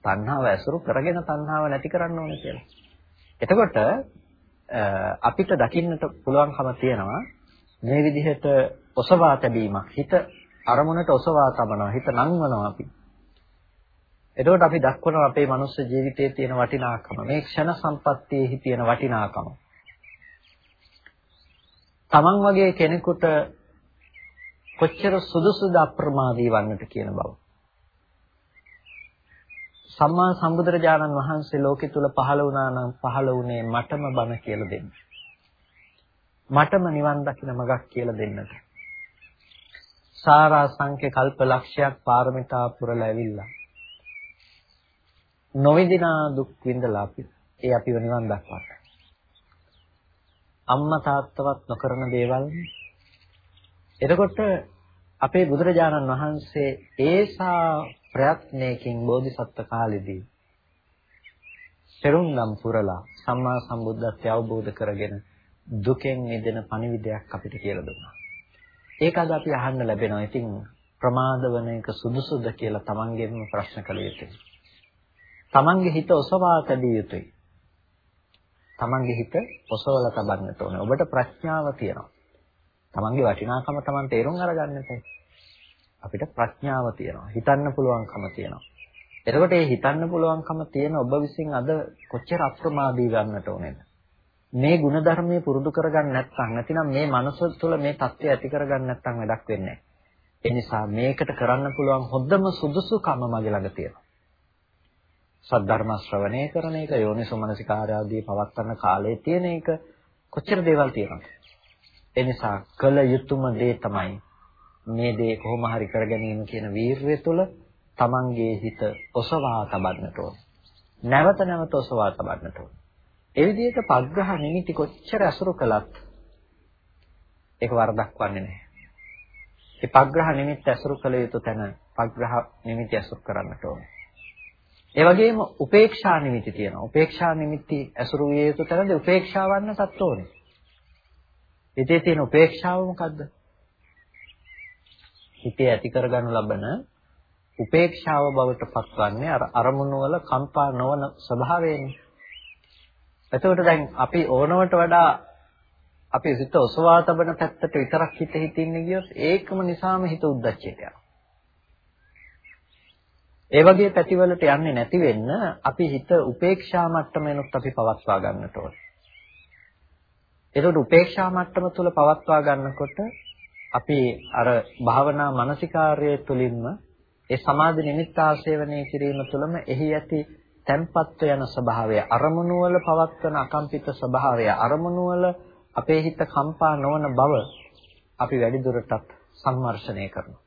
තණ්හාව ඇසුරු කරගෙන තණ්හාව නැති කරන්න ඕනේ කියලා. එතකොට අපිට දකින්නට පුළුවන්කම තියෙනවා මේ විදිහට ඔසවා තැබීමක් හිත අරමුණට ඔසවා තබනවා හිත නංවනවා අපි එතකොට අපි දක්වනවා අපේ මනුස්ස ජීවිතයේ තියෙන වටිනාකම මේ ක්ෂණ සම්පත්තියේ තියෙන වටිනාකම තමන් වගේ කෙනෙකුට කොච්චර සුදුසුද අප්‍රමාදී වන්නට කියන බව සම්මා සම්බුදුරජාණන් වහන්සේ ලෝකෙ තුල පහළ වුණා නම් පහළ වුණේ මටම බණ කියලා දෙන්න. මටම නිවන් දකින මගක් කියලා දෙන්නට. සාරා සංඛ්‍ය කල්ප ලක්ෂයක් පාරමිතා පුරලා ඇවිල්ලා. නොවිදිනා දුක් විඳලා අපි ඒ අපිව නිවන් දක්වන්න. අම්මා තාත්තවත් නොකරන දේවල් එතකොට අපේ බුදුරජාණන් වහන්සේ ඒසා ප්‍රයත්නයකින් බෝධිසත්ව කාලෙදී පෙරුම්නම් පුරලා සම්මා සම්බුද්ධත්වය අවබෝධ කරගෙන දුකෙන් මිදෙන පණිවිඩයක් අපිට කියලා දුන්නා. ඒක අද අපි අහන්න ලැබෙනවා. ඉතින් ප්‍රමාද වන එක සුදුසුද කියලා තමන්ගෙන්ම ප්‍රශ්න කළ යුතුයි. තමන්ගේ හිත ඔසවා තැබිය යුතුයි. තමන්ගේ හිත ඔසවලා තබන්නට ඕනේ. ඔබට ප්‍රඥාව තියෙනවා. තමන්ගේ වටිනාකම තමන් තේරුම් අරගන්නට අපිට ප්‍රඥාව තියෙනවා. හිතන්න පුළුවන්කම තියෙනවා. එතකොට මේ හිතන්න පුළුවන්කම තියෙන ඔබ විසින් අද කොච්චර අප්‍රමාදී ගන්නට ඕනේද? මේ ಗುಣධර්මයේ පුරුදු කරගන්න නැත්නම් නැතිනම් මේ මනස තුළ මේ தත්ත්වය ඇති කරගන්න නැත්නම් වැඩක් වෙන්නේ නැහැ. ඒ නිසා මේකට කරන්න පුළුවන් හොඳම සුදුසුකම මගේ ළඟ තියෙනවා. සද්ධර්ම ශ්‍රවණය කරන එක, යෝනිසෝමනසිකාරය ආදී පවත්වන කාලයේ තියෙන එක කොච්චර දේවල් තියෙනවද? ඒ නිසා කළ යුතුම දේ තමයි මේ දේ කොහොම හරි කරගැනීම කියන වීරිය තුළ තමන්ගේ හිත ඔසවා තබන්නට ඕන. නැවත නැවත ඔසවා තබන්නට ඕන. ඒ විදිහට පග්‍රහ නිමිති කොච්චර අසුරු කළත් ඒක වරදක් වන්නේ නැහැ. ඒ පග්‍රහ නිමිති අසුරු කළ යුතු තැන පග්‍රහ නිමිති අසුරු කරන්නට ඕනේ. ඒ වගේම උපේක්ෂා නිමිති තියෙනවා. උපේක්ෂා නිමිති අසුරු විය යුතු තැනදී උපේක්ෂා වන්නටත් ඕනේ. හිතේ තියෙන උපේක්ෂාව මොකද්ද? හිතේ ඇති කරගනු ලබන උපේක්ෂාව බවට පත්වන්නේ අර අරමුණු වල කම්පා නොවන ස්වභාවයනේ. එතකොට දැන් අපි ඕනවට වඩා අපි හිත ඔසවා තබන පැත්තට විතරක් හිත හිතින්නේ ගියොත් ඒකම නිසාම හිත උද්දච්චයට යනවා. ඒ වගේ පැතිවලට යන්නේ නැති වෙන්න අපි හිත උපේක්ෂා මට්ටමෙනුත් අපි පවත්වා ගන්නට ඕනේ. ඒකට උපේක්ෂා මට්ටම තුල පවත්වා ගන්නකොට අපි අර භාවනා මානසිකාර්යය තුළින්ම ඒ සමාධි නිමිත්ත ආශේවනය කිරීම තුළම එහි ඇති තැම්පත්ව යන ස්වභාවය අරමුණු වල පවත්වන අකම්පිත ස්වභාවය අරමුණු වල අපේ හිත කම්පා නොවන බව අපි වැඩි දුරටත් සම්මර්ෂණය කරනවා.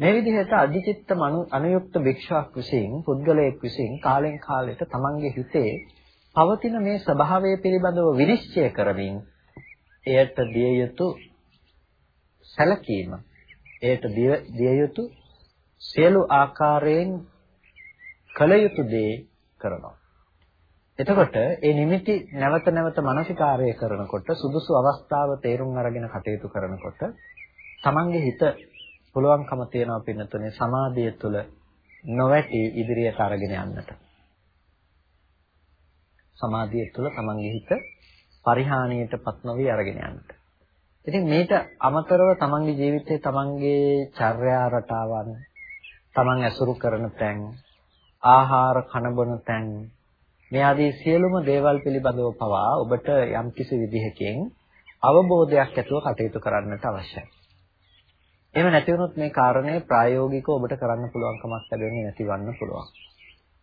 මේ විදිහට අධිචිත්ත අනුයුක්ත භික්ෂුවක් විසින් පුද්ගලයෙක් විසින් කාලෙන් කාලයට තමන්ගේ හිතේ පවතින මේ ස්වභාවය පිළිබඳව විනිශ්චය කරමින් එයට දිය යුතු සැලකීම එයට දිය යුතු සියලු ආකාරයෙන් කළ යුතු දේ කරනවා. එතකොට ඒ නිමිති නැවත නැවත මානසිකාර්යය කරනකොට සුදුසු අවස්ථාව තේරුම් අරගෙන කටයුතු කරනකොට තමන්ගේ හිත පුළුවන්කම තියනවා පින්නතුනේ සමාධිය තුළ නොවැටි ඉදිරියට අරගෙන යන්නට. සමාධිය තුළ තමන්ගේ හිත පරිහානියටපත් නොවි අරගෙන යන්නට. ඉතින් මේට අමතරව තමන්ගේ ජීවිතයේ තමන්ගේ චර්යා රටාවන් තමන් ඇසුරු කරන තැන් ආහාර කන බොන තැන් මේ ආදී සියලුම දේවල් පිළිබඳව පවා ඔබට යම්කිසි විදිහකින් අවබෝධයක් ඇතුව කටයුතු කරන්නට අවශ්‍යයි. එහෙම නැති වුණොත් මේ කාරණේ ප්‍රායෝගිකව ඔබට කරන්න පුළුවන් කමක් ලැබෙන්නේ නැතිවන්න පුළුවන්.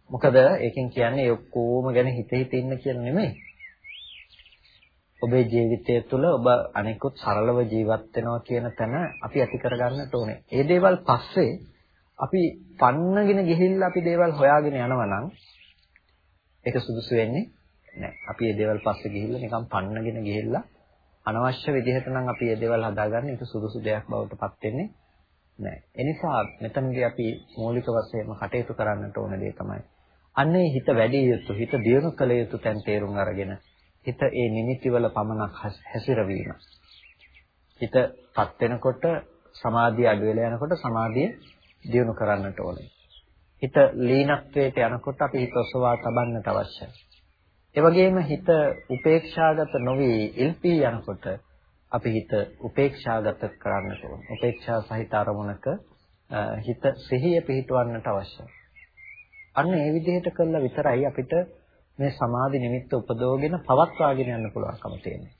මොකද ඒකෙන් කියන්නේ ඔක්කොම ගැන හිත හිත ඉන්න කියලා නෙමෙයි. ඔබේ ජීවිතය තුළ ඔබ අනිකුත් සරලව ජීවත් වෙනවා කියන තැන අපි ඇති කරගන්නට ඕනේ. ඒ දේවල් පස්සේ අපි පන්නගෙන ගිහිල්ලා අපි දේවල් හොයාගෙන යනවා නම් ඒක සුදුසු වෙන්නේ නැහැ. අපි මේ දේවල් පස්සේ ගිහිල්ලා නිකන් පන්නගෙන ගිහිල්ලා අනවශ්‍ය විදිහට නම් අපි මේ දේවල් හදාගන්න ඒක සුදුසු දෙයක් බවට පත් වෙන්නේ නැහැ. ඒ නිසා මෙතනදී අපි මූලික වශයෙන්ම කටයුතු කරන්නට ඕන දේ තමයි අන්නේ හිත වැඩි යුතු හිත දියුණු කළ යුතු තැන් තේරුම් අරගෙන හිත ඒ නිමිතිවල පමණක් හැසිරවීම. හිතපත් වෙනකොට සමාධිය අඩු වෙලා යනකොට සමාධිය දියුණු කරන්නට ඕනේ. හිත ලීනත්වයට යනකොට අපි හිත ඔසවා තබන්නට අවශ්‍යයි. ඒ වගේම හිත උපේක්ෂාගත නොවි ඉල්පී යනකොට අපි හිත උපේක්ෂාගත කරන්නට ඕනේ. උපේක්ෂා සහිත අරමුණක හිත සිහිය පිහිටවන්නට අවශ්‍යයි. අන්න ඒ විදිහට කළා විතරයි අපිට මේ සමාධි නිමිත්ත උපදවගෙන පවත්වාගෙන යන්න පුළුවන්කම තියෙන්නේ.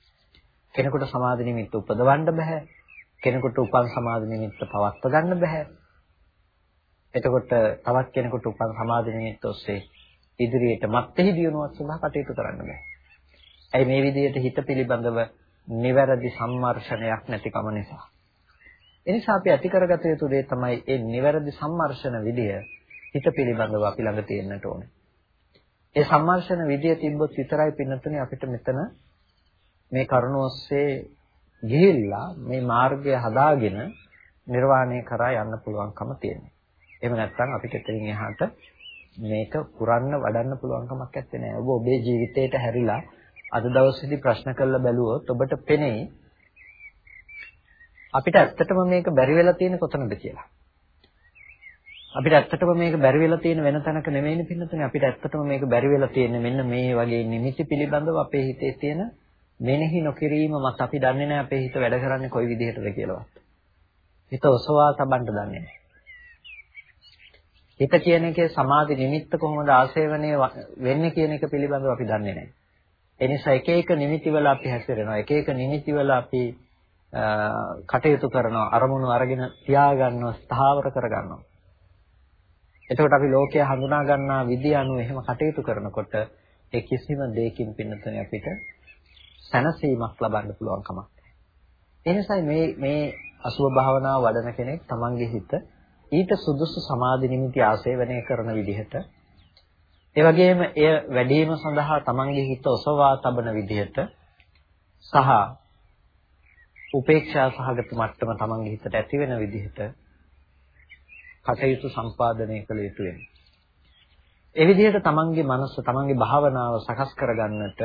කෙනෙකුට සමාධි නිමිත්ත උපදවන්න බෑ. කෙනෙකුට උපන් සමාධි නිමිත්ත පවත්වා ගන්න බෑ. එතකොට තවත් කෙනෙකුට උපන් සමාධි නිමිත්ත ඔස්සේ ඉදිරියට මත්ෙහි දියුණුවක් සඳහා කටයුතු කරන්න බෑ. ඇයි මේ විදිහට හිත පිළිබඳව නිවැරදි සම්මර්ෂණයක් නැතිකම නිසා. එනිසා අපි ඇති කරගත යුතු දේ තමයි ඒ නිවැරදි සම්මර්ෂණ විදිය හිත පිළිබඳව අපි ළඟ තියෙන්නට ඕනේ. ඒ සම්මර්ෂණ විදිය තිබ්බොත් විතරයි පින්නතුනේ අපිට මෙතන මේ කරුණ ඔස්සේ ගිහිල්ලා මේ මාර්ගය හදාගෙන නිර්වාණය කරා යන්න පුළුවන්කම තියෙනවා. එහෙම නැත්නම් අපිට එතනින් එහාට මේක පුරන්න වඩන්න පුළුවන් කමක් නැත්තේ. ඔබ ඔබේ ජීවිතේට හැරිලා අද දවසේදී ප්‍රශ්න කරලා බැලුවොත් ඔබට පෙනෙයි අපිට ඇත්තටම මේක බැරි වෙලා තියෙන කොතනද කියලා. අපිට ඇත්තටම මේක බැරි වෙලා තියෙන වෙන තැනක නෙමෙයිනේ පින්නතුනේ අපිට ඇත්තටම මේක බැරි වෙලා තියෙන්නේ මෙන්න මේ වගේ නිමිති පිළිබඳව අපේ හිතේ තියෙන මෙනෙහි නොකිරීම මත අපි දන්නේ නැහැ අපේ හිත වැඩ කරන්නේ කොයි විදිහටද කියලාවත්. හිත ඔසවා තබන්න දන්නේ නැහැ. හිත කියන එකේ සමාධි නිමිත්ත කොහොමද ආශේවනය වෙන්නේ කියන එක පිළිබඳව අපි දන්නේ නැහැ. ඒ නිසා එක එක නිමිති වල අපි හැසිරෙනවා. එක එක නිමිති වල අපි කටයුතු කරනවා. අරමුණු අරගෙන තියාගන්නවා, ස්ථාවර කරගන්නවා. එතකොට අපි ලෝකය හඳුනා ගන්නා විදිය අනුව එහෙම කටයුතු කරනකොට ඒ කිසිම දෙයකින් පින්නතනේ අපිට සැනසීමක් ලබන්න පුළුවන් කමක් නැහැ. ඒ නිසා මේ මේ අසුභ භාවනාව වඩන කෙනෙක් තමන්ගේ හිත ඊට සුදුසු සමාධි නිමිති ආසේවනය කරන විදිහට ඒ වගේම එය වැඩිම සඳහා තමන්ගේ හිත ඔසවා තබන විදිහට සහ උපේක්ෂා සහගත මට්ටම තමන්ගේ හිතට ඇති වෙන විදිහට කටයුතු සම්පාදනය කළ යුතු වෙනවා. ඒ විදිහට තමන්ගේ මනස තමන්ගේ භාවනාව සකස් කරගන්නට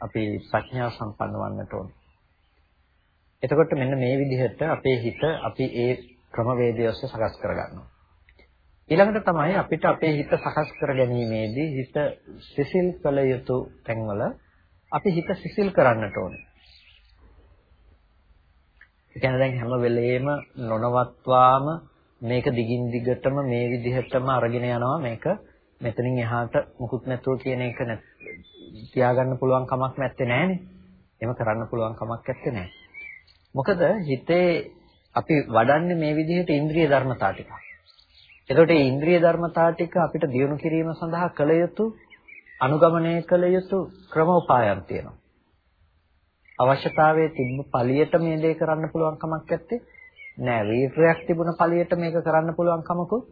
අපි ප්‍රඥා සම්පන්න වන්නට ඕනේ. එතකොට මෙන්න මේ විදිහට අපේ හිත අපි ඒ ක්‍රමවේදය ඔස්සේ සකස් කරගන්නවා. ඊළඟට තමයි අපිට අපේ හිත සකස් කර ගැනීමේදී හිත සිසිල් කළ යුතු තැන්වල අපි හිත සිසිල් කරන්නට ඕනේ. ඒ කියන්නේ දැන් හැම වෙලෙම නොනවත්වාම මේක දිගින් දිගටම මේ විදිහටම අරගෙන යනවා මේක මෙතනින් එහාට මුකුත් නැතුව කියන එක තියාගන්න පුළුවන් කමක් නැත්තේ නෑනේ. එහෙම කරන්න පුළුවන් කමක් නැත්තේ නෑ. මොකද හිතේ අපි වඩන්නේ මේ විදිහට ඉන්ද්‍රිය ධර්මතා ටික. එතකොට මේ ඉන්ද්‍රිය ධර්මතා ටික අපිට දියුණු කිරීම සඳහා කළ යුතු අනුගමනය කළ යුතු ක්‍රමෝපායන් තියෙනවා. අවශ්‍යතාවයේ තිබ්බ පළියට මේ දේ කරන්න පුළුවන් කමක් නැත්තේ නෑ. වීර්යයක් තිබුණ පළියට මේක කරන්න පුළුවන් කමකුත්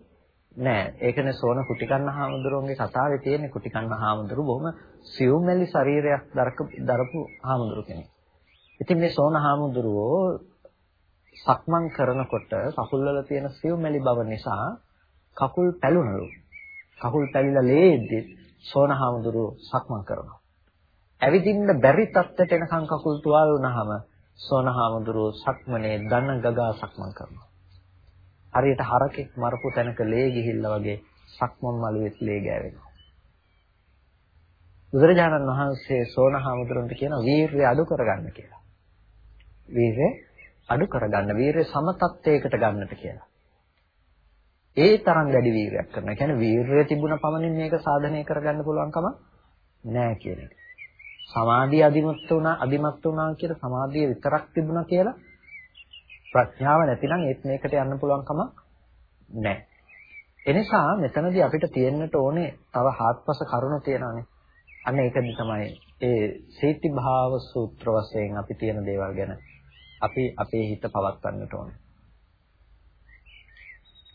නෑ. ඒකනේ සෝන කුටිකන්න හාමුදුරුවන්ගේ කතාවේ තියෙන කුටිකන්න හාමුදුරුව බොහොම සියුම්මැලි ශරීරයක් දරපු හාමුදුරු කෙනෙක්. ඉතින් මේ සෝන හාමුදුරුවෝ සක්මන් කරනකොට කකුල් වල තියෙන සිව්මැලි බව නිසා කකුල් පැලුණලු. කකුල් පැලිලා ලේද්දි සෝනහාමුදුරු සක්මන් කරනවා. ඇවිදින්න බැරි තත්ත්වයට එනකන් කකුල් තුවාල වුණාම සෝනහාමුදුරු සක්මනේ දන ගගා සක්මන් කරනවා. හරියට හරකෙක් මරපු තැනක ලේ ගිහිල්ලා වගේ සක්මන් මළුවේ ලේ ගෑවෙනවා. බුදුරජාණන් වහන්සේ සෝනහාමුදුරන්ට කියන වීරිය අඩු කරගන්න කියලා. වීරිය අඩු කරගන්න වීරය සමතත්වයකට ගන්නට කියලා. ඒ තරම් වැඩි වීරයක් කරනවා. ඒ කියන්නේ වීරය තිබුණ පමණින් මේක සාධනය කරගන්න පුළුවන්කම නැහැ කියන එක. සමාධිය අදිමත් වුණා අදිමත් වුණා කියලා සමාධිය විතරක් තිබුණා කියලා ප්‍රඥාව නැතිනම් ඒත් මේකට යන්න පුළුවන්කම නැහැ. එනිසා මෙතනදී අපිට තියෙන්නට ඕනේ තව හාත්පස කරුණු තියෙනවානේ. අන්න ඒකදී තමයි ඒ සීති භාව සූත්‍ර වශයෙන් අපි තියෙන දේවල් ගැන අපි අපේ හිත පවත්වන්නට ඕනේ.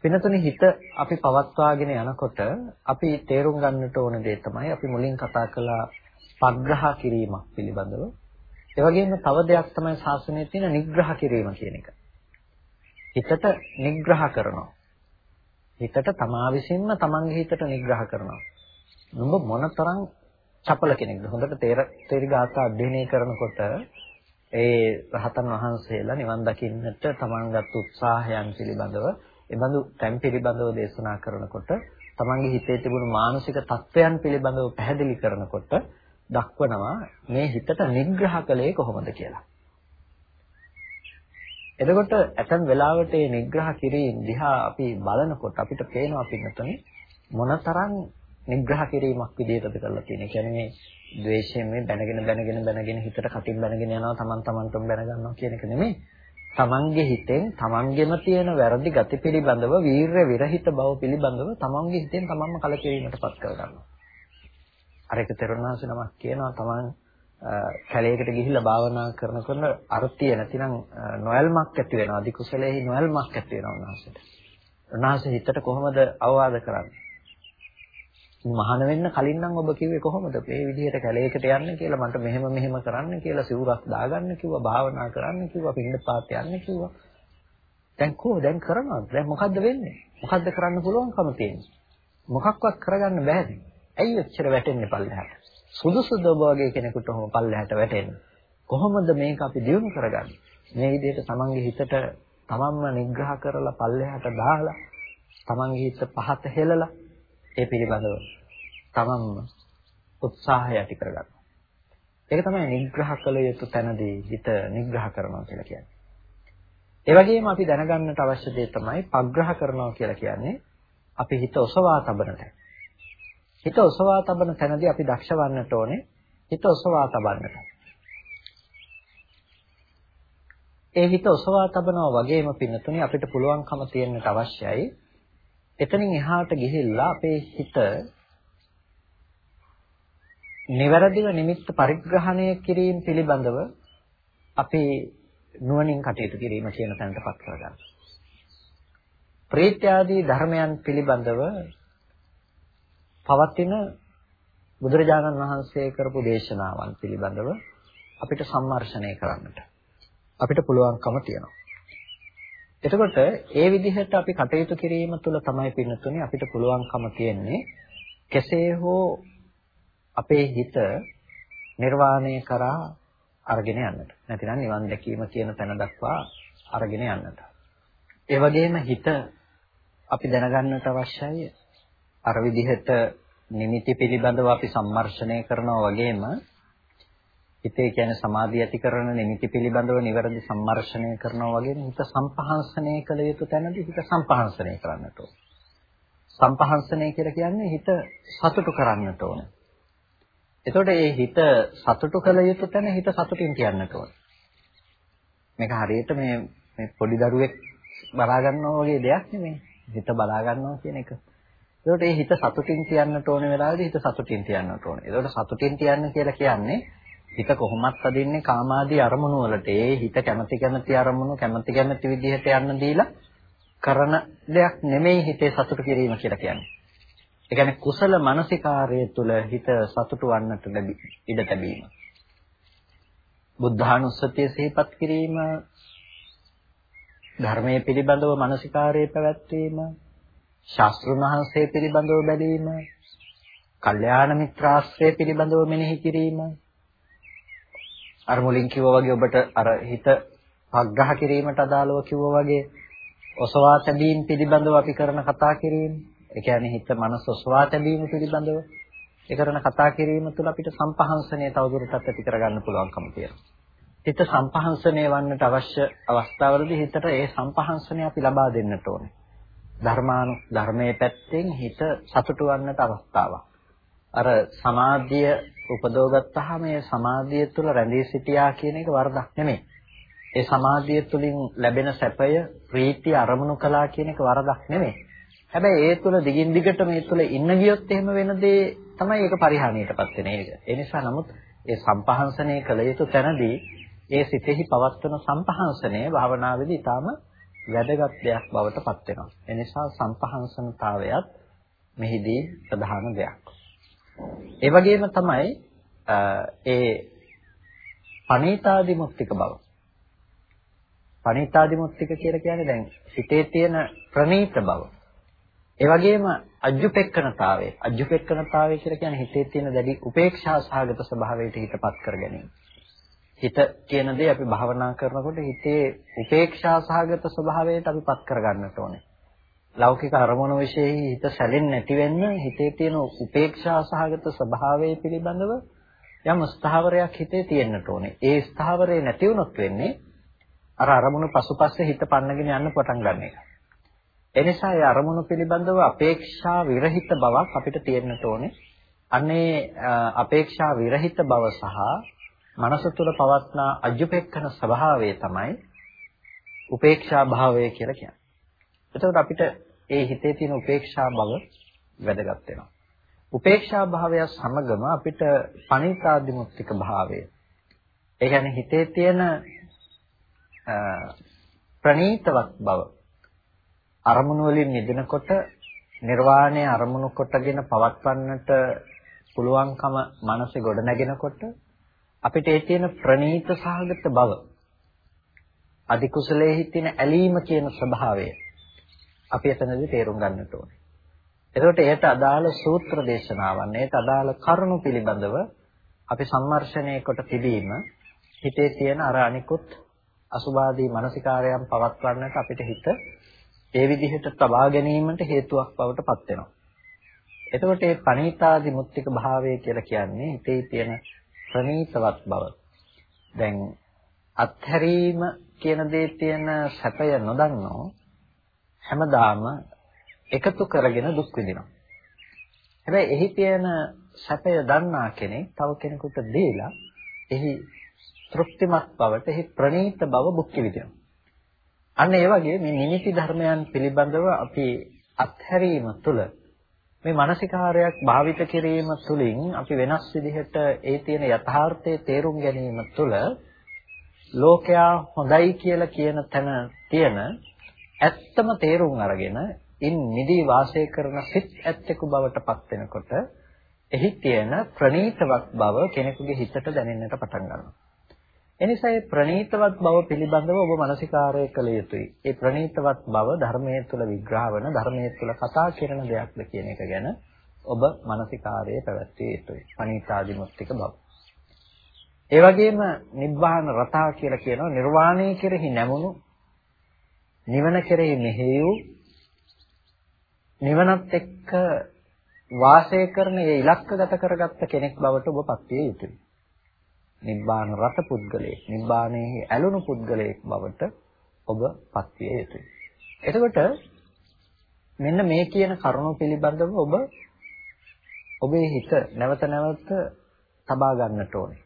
වෙනතුනේ හිත අපි පවත්වාගෙන යනකොට අපි තේරුම් ගන්නට ඕන දේ තමයි අපි මුලින් කතා කළා පග්‍රහ කිරීමක් පිළිබඳව. ඒ වගේම තව දෙයක් තමයි ශාසනයේ තියෙන නිග්‍රහ කිරීම කියන එක. හිතට නිග්‍රහ කරනවා. හිතට තමා විසින්ම තමන්ගේ හිතට නිග්‍රහ කරනවා. නුඹ මොනතරම් චපල කෙනෙක්ද? හොඳට තේර තේරිගාත අධ්‍යයනය කරනකොට ඒ රහතන් වහන්සේලා නිවන් දකින්නට තමන්ගත් උත්සාහයන් පිළිබඳව එබඳු තැන් පිළිබඳව දේශනා කරනකොට තමන්ගේ හිතේ තිබුණු මානසික තත්වයන් පිළිබඳව පැහැදිලි කරනකොට දක්වනවා මේ හිතට නිග්‍රහ කළේ කොහොමද කියලා. එතකොට ඇතන් වෙලාවට මේ නිග්‍රහ කිරීම දිහා අපි බලනකොට අපිට පේනවා පින්නතනේ මොනතරම් නිග්‍රහ කිරීමක් විදිහටද කරලා තියෙන්නේ. කියන්නේ මේ ද්වේෂයෙන් මේ බැනගෙන බැනගෙන බැනගෙන හිතට කටින් බැනගෙන යනවා Taman Tamanටම බැන ගන්නවා කියන එක නෙමෙයි. තමන්ගේ හිතෙන් තමන්ගෙම තියෙන වැරදි ගති පිළිබඳව වීරය විරහිත බව පිළිබඳව තමන්ගේ හිතෙන් තමන්ම කලකිරීමටපත් කරගන්නවා. අර එක තෙරුණාංශ නමක් කියනවා. තමන් කැලේකට ගිහිල්ලා භාවනා කරනකොට අර්ථය නැතිනම් නොයල්මක් ඇති වෙනවා. අධි කුසලයේ නොයල්මක් ඇති වෙනවා උන්වහන්සේට. උන්වහන්සේ හිතට කොහොමද අවවාද කරන්නේ? මහාන වෙන්න කලින් නම් ඔබ කිව්වේ කොහොමද? මේ විදිහට කැලේකට යන්න කියලා මට මෙහෙම මෙහෙම කරන්න කියලා සිවුරක් දාගන්න කිව්වා භාවනා කරන්න කිව්වා පින්නපාත යන්න කිව්වා. දැන් කොහොම දැන් කරනවද? දැන් මොකද්ද වෙන්නේ? මොකද්ද කරන්න පුළුවන්කම තියෙන්නේ? මොකක්වත් කරගන්න බෑනේ ඇයි ඔච්චර වැටෙන්නේ පල්ලෙහාට සුදුසුද ඔබ වගේ කෙනෙකුට ඔහොම පල්ලෙහාට වැටෙන්නේ කොහොමද මේක අපි දියුණු කරගන්නේ මේ විදිහට තමන්ගේ හිතට තමන්ම නිග්‍රහ කරලා පල්ලෙහාට දාලා තමන්ගේ හිත පහත හෙලලා ඒ පිළිබඳව තමන්ම උත්සාහය ඇති කරගන්නවා. ඒක තමයි නිග්‍රහ කළ යුතු තැනදී හිත නිග්‍රහ කරනවා කියලා කියන්නේ. ඒ වගේම අපි දැනගන්නට අවශ්‍ය දේ තමයි පග්‍රහ කරනවා කියලා කියන්නේ අපි හිත ඔසවා තබන තැන. හිත ඔසවා තබන තැනදී අපි දක්ෂ වන්නට ඕනේ හිත ඔසවා තබන්නට. ඒ හිත ඔසවා තබනවා වගේම පින්නතුනි අපිට පුළුවන්කම තියෙන්නට අවශ්‍යයි එතනින් එහාට ගිහිල්ලා අපේ හිත නිවැරදිව නිමිත්ත පරිග්‍රහණය කිරීම පිළිබඳව අපි නුවණින් කටයුතු කිරීම කියන තැනටපත් කරගන්න. ප්‍රේත්‍යාදී ධර්මයන් පිළිබඳව පවතින බුදුරජාණන් වහන්සේ කරපු දේශනාවන් පිළිබඳව අපිට සම්මර්ෂණය කරන්නට අපිට පුළුවන්කම තියෙනවා. එතකොට ඒ විදිහට අපි කටයුතු කිරීම තුළ තමයි පින්නතුනේ අපිට පුළුවන්කම තියෙන්නේ කෙසේ හෝ අපේ හිත නිර්වාණය කරා අරගෙන යන්නට. නැතිනම් නිවන් දැකීම කියන තැන දක්වා අරගෙන යන්නට. ඒ වගේම හිත අපි දැනගන්නට අවශ්‍යයි අර විදිහට නිමිති පිළිබඳව අපි සම්මර්ෂණය කරනවා වගේම හිතේ කියන්නේ සමාධිය ඇති කරන නිමිති පිළිබඳව නිවැරදි සම්මර්ෂණය කරනවා වගේ හිත සම්පහන්සනය කළ යුතු තැනදී හිත සම්පහන්සනය කරන්නට ඕන. සම්පහන්සනය කියලා කියන්නේ හිත සතුටු කරන්නට ඕන. එතකොට මේ හිත සතුටු කළ යුතු තැන හිත සතුටින් කියන්නට ඕන. මේක හරියට මේ මේ පොඩි දරුවෙක් බලා ගන්නවා වගේ දෙයක් නෙමෙයි. හිත බලා ගන්නවා කියන එක. එතකොට මේ හිත සතුටින් කියන්නට ඕන වෙලාවේදී හිත සතුටින් කියන්නට ඕන. එතකොට සතුටින් කියන්න කියලා කියන්නේ හිත කොහොමත් අදින්නේ කාමාදී අරමුණු වලට. ඒ හිත කැමැති කැමැති අරමුණු කැමැති කැමැති විදිහට යන්න දීලා කරන දෙයක් නෙමෙයි හිතේ සතුට කිරීම කියලා කියන්නේ. ඒ කියන්නේ කුසල මානසිකාර්යය තුළ හිත සතුටු වන්නට ඉඩ ලැබීම. බුද්ධානුස්සතිය සිහිපත් කිරීම ධර්මයේ පිළිබඳව මානසිකාර්යය පැවැත්වීම ශාස්ත්‍රුන් වහන්සේ පිළිබඳව බැලීම කල්යාණ මිත්‍රාශ්‍රය පිළිබඳව මෙනෙහි කිරීම අර මුලින් කිව්වා වගේ ඔබට අර හිත පග්‍රහ කිරීමට අදාළව කිව්වා වගේ ඔසවා තැබීම පිළිබඳව අපි කරන කතා කිරීම. ඒ කියන්නේ හිත මනස ඔසවා තැබීම පිළිබඳව ඒ කරන කතා කිරීම තුළ අපිට සම්පහන්සනය තවදුරටත් ඇති කරගන්න පුළුවන්කම තියෙනවා. හිත සම්පහන්සනය වන්නට අවශ්‍ය අවස්ථාවලදී හිතට ඒ සම්පහන්සනය අපි ලබා දෙන්නට ඕනේ. ධර්මානු ධර්මයේ පැත්තෙන් හිත සතුටු වන්නට අවස්ථාවක්. අර සමාධිය උපදවගත්තාම ඒ සමාධිය තුළ රැඳී සිටියා කියන එක වරදක් නෙමෙයි. ඒ සමාධිය තුළින් ලැබෙන සැපය ප්‍රීතිය අරමුණු කළා කියන එක වරදක් නෙමෙයි. හැබැයි ඒ තුළ දිගින් දිගට මේ තුළ ඉන්න ගියොත් එහෙම වෙන දේ තමයි ඒක පරිහානියටපත් වෙන එක. ඒ නිසා නමුත් ඒ සම්පහන්සනය කළ යුතු තැනදී ඒ සිතෙහි පවත්වන සම්පහන්සනය භාවනාවේදී ඊටාම වැදගත් දෙයක් බවට පත් වෙනවා. ඒ නිසා සම්පහන්සනතාවයත් මෙහිදී ප්‍රධාන දෙයක්. ඒ වගේම තමයි ඒ පණීතාදි මුක්තික බව. පණීතාදි මුක්තික කියලා කියන්නේ දැන් සිතේ තියෙන ප්‍රණීත බව. ඒ වගේම අජ්ජුපෙක්කනතාවය. අජ්ජුපෙක්කනතාවය කියලා කියන්නේ හිතේ තියෙන දැඩි උපේක්ෂා සහගත ස්වභාවයට හිතපත් කර ගැනීම. හිත කියන දේ අපි භාවනා කරනකොට හිතේ උපේක්ෂා සහගත ස්වභාවයට අපිපත් කරගන්නට ඕනේ. ලෞකික අරමුණු વિશેයි හිත සැලෙන්නේ නැති වෙන්න හිතේ තියෙන උපේක්ෂා සහගත ස්වභාවය පිළිබඳව යම් ස්ථාවරයක් හිතේ තියෙන්නට ඕනේ. ඒ ස්ථාවරය නැති වුණොත් වෙන්නේ අර අරමුණු පසුපස්සේ හිත පන්නගෙන යන්න පටන් ගන්න එක. එනිසා ඒ අරමුණු පිළිබඳව අපේක්ෂා විරහිත බවක් අපිට තියෙන්නට ඕනේ. අනේ අපේක්ෂා විරහිත බව සහ මනස තුළ පවත්නා අජුපෙක්කන ස්වභාවය තමයි උපේක්ෂා භාවය කියලා කියන්නේ. එතකොට අපිට ඒ හිතේ තියෙන උපේක්ෂා බව වැදගත් වෙනවා. උපේක්ෂා භාවය සමගම අපිට පණිතාදිමුක්තික භාවය. ඒ කියන්නේ හිතේ තියෙන ප්‍රණීතවත් බව අරමුණු වලින් නිදෙනකොට නිර්වාණය අරමුණු කොටගෙන පවත්වන්නට පුළුවන්කම මනසේ ගොඩ නැගෙනකොට අපිට ඒ තියෙන ප්‍රනීත සහගත බව අධි කුසලයේ තියෙන ඇලීම කියන ස්වභාවය අපි එතනදී තේරුම් ගන්නට ඕනේ. එතකොට එයට අදාළ සූත්‍ර දේශනාවන්, එයට අදාළ කරුණු පිළිබඳව අපි සම්මර්ෂණය කොට තිබීම හිතේ තියෙන අර අනිකුත් අසුභාදී මානසිකාරයන් පවත්වන්නට අපිට හිත ඒ විදිහට තබා ගැනීමට හේතුවක් බවට පත් වෙනවා. එතකොට මේ පණීතාදි මුත්තික භාවය කියලා කියන්නේ හිතේ තියෙන ප්‍රණීතවත් බව. දැන් අත්හැරීම කියන දේ තියෙන සැපය නොදන්නෝ හැමදාම එකතු කරගෙන දුක් විඳිනවා. හැබැයි එහි තියෙන සැපය දන්නා කෙනෙක් තව කෙනෙකුට දීලා එහි තෘප්තිමත් බවට එහි ප්‍රණීත බව භුක්ති විඳිනවා. අන්න ඒ වගේ මේ නිමිති ධර්මයන් පිළිබඳව අපි අත්හැරීම තුළ මේ මානසිකාරයක් භාවිත කිරීම තුළින් අපි වෙනස් විදිහට ඒ තියෙන යථාර්ථයේ තේරුම් ගැනීම තුළ ලෝකයා හොඳයි කියලා කියන තැන තියෙන ඇත්තම තේරුම් අරගෙන ඉන් නිදී වාසය කරන සිත් ඇත්තෙකු බවට පත් වෙනකොට එහි තියෙන ප්‍රණීතවත් බව කෙනෙකුගේ හිතට දැනෙන්නට පටන් ගන්නවා. එනිසා මේ ප්‍රණීතවත් බව පිළිබඳව ඔබ මානසිකාරය කළ යුතුයි. ඒ ප්‍රණීතවත් බව ධර්මයේ තුල විග්‍රහ වන ධර්මයේ තුල කතා කරන දෙයක්ද කියන එක ගැන ඔබ මානසිකාරයේ පැවැත්විය යුතුයි. පණීතාදිමුක්තික බව. ඒ වගේම නිබ්බාන රතා කියලා කියනවා නිර්වාණය කෙරෙහි නැමුණු නිවන කෙරෙහි මෙහෙයු නිවනත් එක්ක වාසය කරන ඒ ඉලක්කගත කරගත්ත කෙනෙක් බවට ඔබ පත් විය යුතුයි. නිබ්බාන රත පුද්ගලයෙක් නිබ්බානයේ ඇලුණු පුද්ගලයෙක් බවට ඔබ පත්විය යුතුයි. එතකොට මෙන්න මේ කියන කරුණු පිළිබඳව ඔබ ඔබේ හිත නැවත නැවත තබා ගන්නට ඕනේ.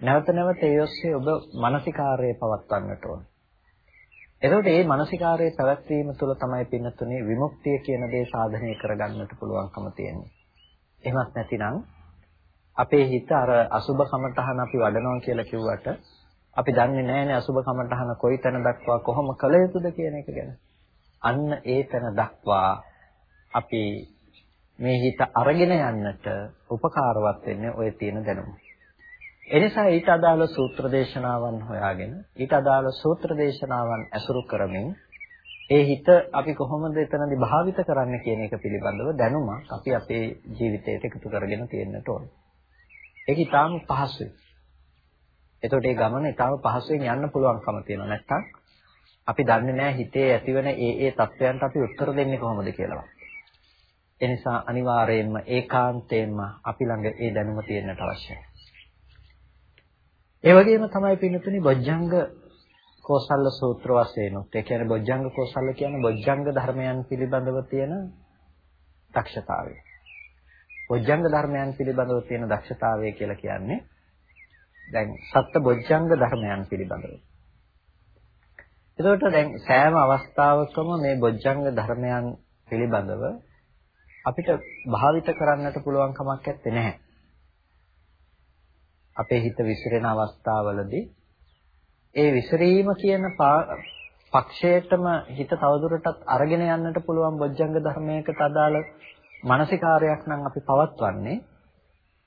නැවත නැවත ඒ ඔස්සේ ඔබ මානසිකාර්යය පවත්වන්නට ඕනේ. එතකොට මේ මානසිකාර්යය පැවැත්වීම තුළ තමයි පින්නතුනේ විමුක්තිය කියන දේ සාධනය කරගන්නට පුළුවන්කම තියෙන්නේ. එහෙමත් නැතිනම් අපේ හිත අර අසුබ කමටහන අපි වඩනවා කියලා කිව්වට අපි දන්නේ නැහැනේ අසුබ කමටහන කොයි තැන දක්වා කොහොම කළ යුතුද කියන එක ගැන. අන්න ඒ තැන දක්වා අපි මේ හිත අරගෙන යන්නට උපකාරවත් වෙන්නේ ওই තියෙන දැනුම. එනිසා ඊට අදාළ සූත්‍ර දේශනාවන් හොයාගෙන ඊට අදාළ සූත්‍ර දේශනාවන් ඇසුරු කරමින් ඒ හිත අපි කොහොමද එතනදී භාවිත කරන්න කියන එක පිළිබඳව දැනුමක් අපි අපේ ජීවිතයට එකතු කරගෙන තියෙන්නට ඕනේ. ඒක ඊටාම පහසුයි. එතකොට මේ ගමන ඊටාම පහසුවෙන් යන්න පුළුවන්කම තියෙනවා. නැත්තම් අපි දන්නේ නැහැ හිතේ ඇතිවන ඒ ඒ තත්වයන්ට අපි උත්තර දෙන්නේ කොහොමද කියලා. ඒ නිසා අනිවාර්යයෙන්ම ඒකාන්තයෙන්ම අපි ළඟ ඒ දැනුම තියෙන්නට අවශ්‍යයි. ඒ වගේම තමයි පින්නතුනි බොජ්ජංග කෝසල්ල සූත්‍ර වශයෙන් උත් ඒ කියන්නේ බොජ්ජංග කෝසල්ල කියන්නේ බොජ්ජංග ධර්මයන් පිළිබඳව තියෙන දක්ෂතාවය. බොජ්ජංග ධර්මයන් පිළිබඳව තියෙන දක්ෂතාවය කියලා කියන්නේ දැන් සත්‍ය බොජ්ජංග ධර්මයන් පිළිබඳව. එතකොට දැන් සෑම අවස්ථාවකම මේ බොජ්ජංග ධර්මයන් පිළිබඳව අපිට භාවිත කරන්නට පුළුවන් කමක් නැත්තේ නැහැ. අපේ හිත විසිරෙන අවස්ථාවලදී ඒ විසිරීම කියන පක්ෂයටම හිත තවදුරටත් අරගෙන යන්නට පුළුවන් බොජ්ජංග ධර්මයකට අදාළ මානසිකාරයක් නම් අපි පවත්වන්නේ.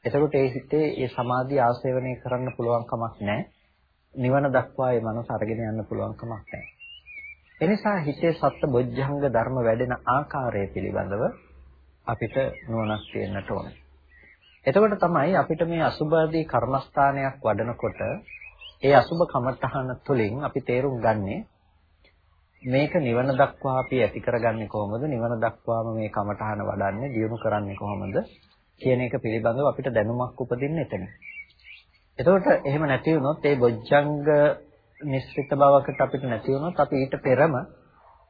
එතකොට ඒ හිතේ ඒ සමාධිය ආශේවනය කරන්න පුළුවන් කමක් නැහැ. නිවන දක්වා ඒ මනස අරගෙන යන්න පුළුවන් කමක් නැහැ. එනිසා හිතේ සත්‍ය බොජ්ජංග ධර්ම වැඩෙන ආකාරය පිළිබඳව අපිට නුවණක් තියෙන්නට ඕනේ. එතකොට තමයි අපිට මේ අසුභාදී කර්මස්ථානයක් වඩනකොට ඒ අසුභ කමඨහන තුළින් අපි තේරුම් ගන්නේ මේක නිවන දක්වා අපි ඇති කරගන්නේ කොහොමද නිවන දක්වාම මේ කමඨහන වඩන්නේ දියුණු කරන්නේ කොහොමද කියන එක පිළිබඳව අපිට දැනුමක් උපදින්න එතන. එතකොට එහෙම නැති වුණොත් ඒ බොජ්ජංග නිශ්චිත බවකට අපිට නැති වුණොත් අපි ඊට පෙරම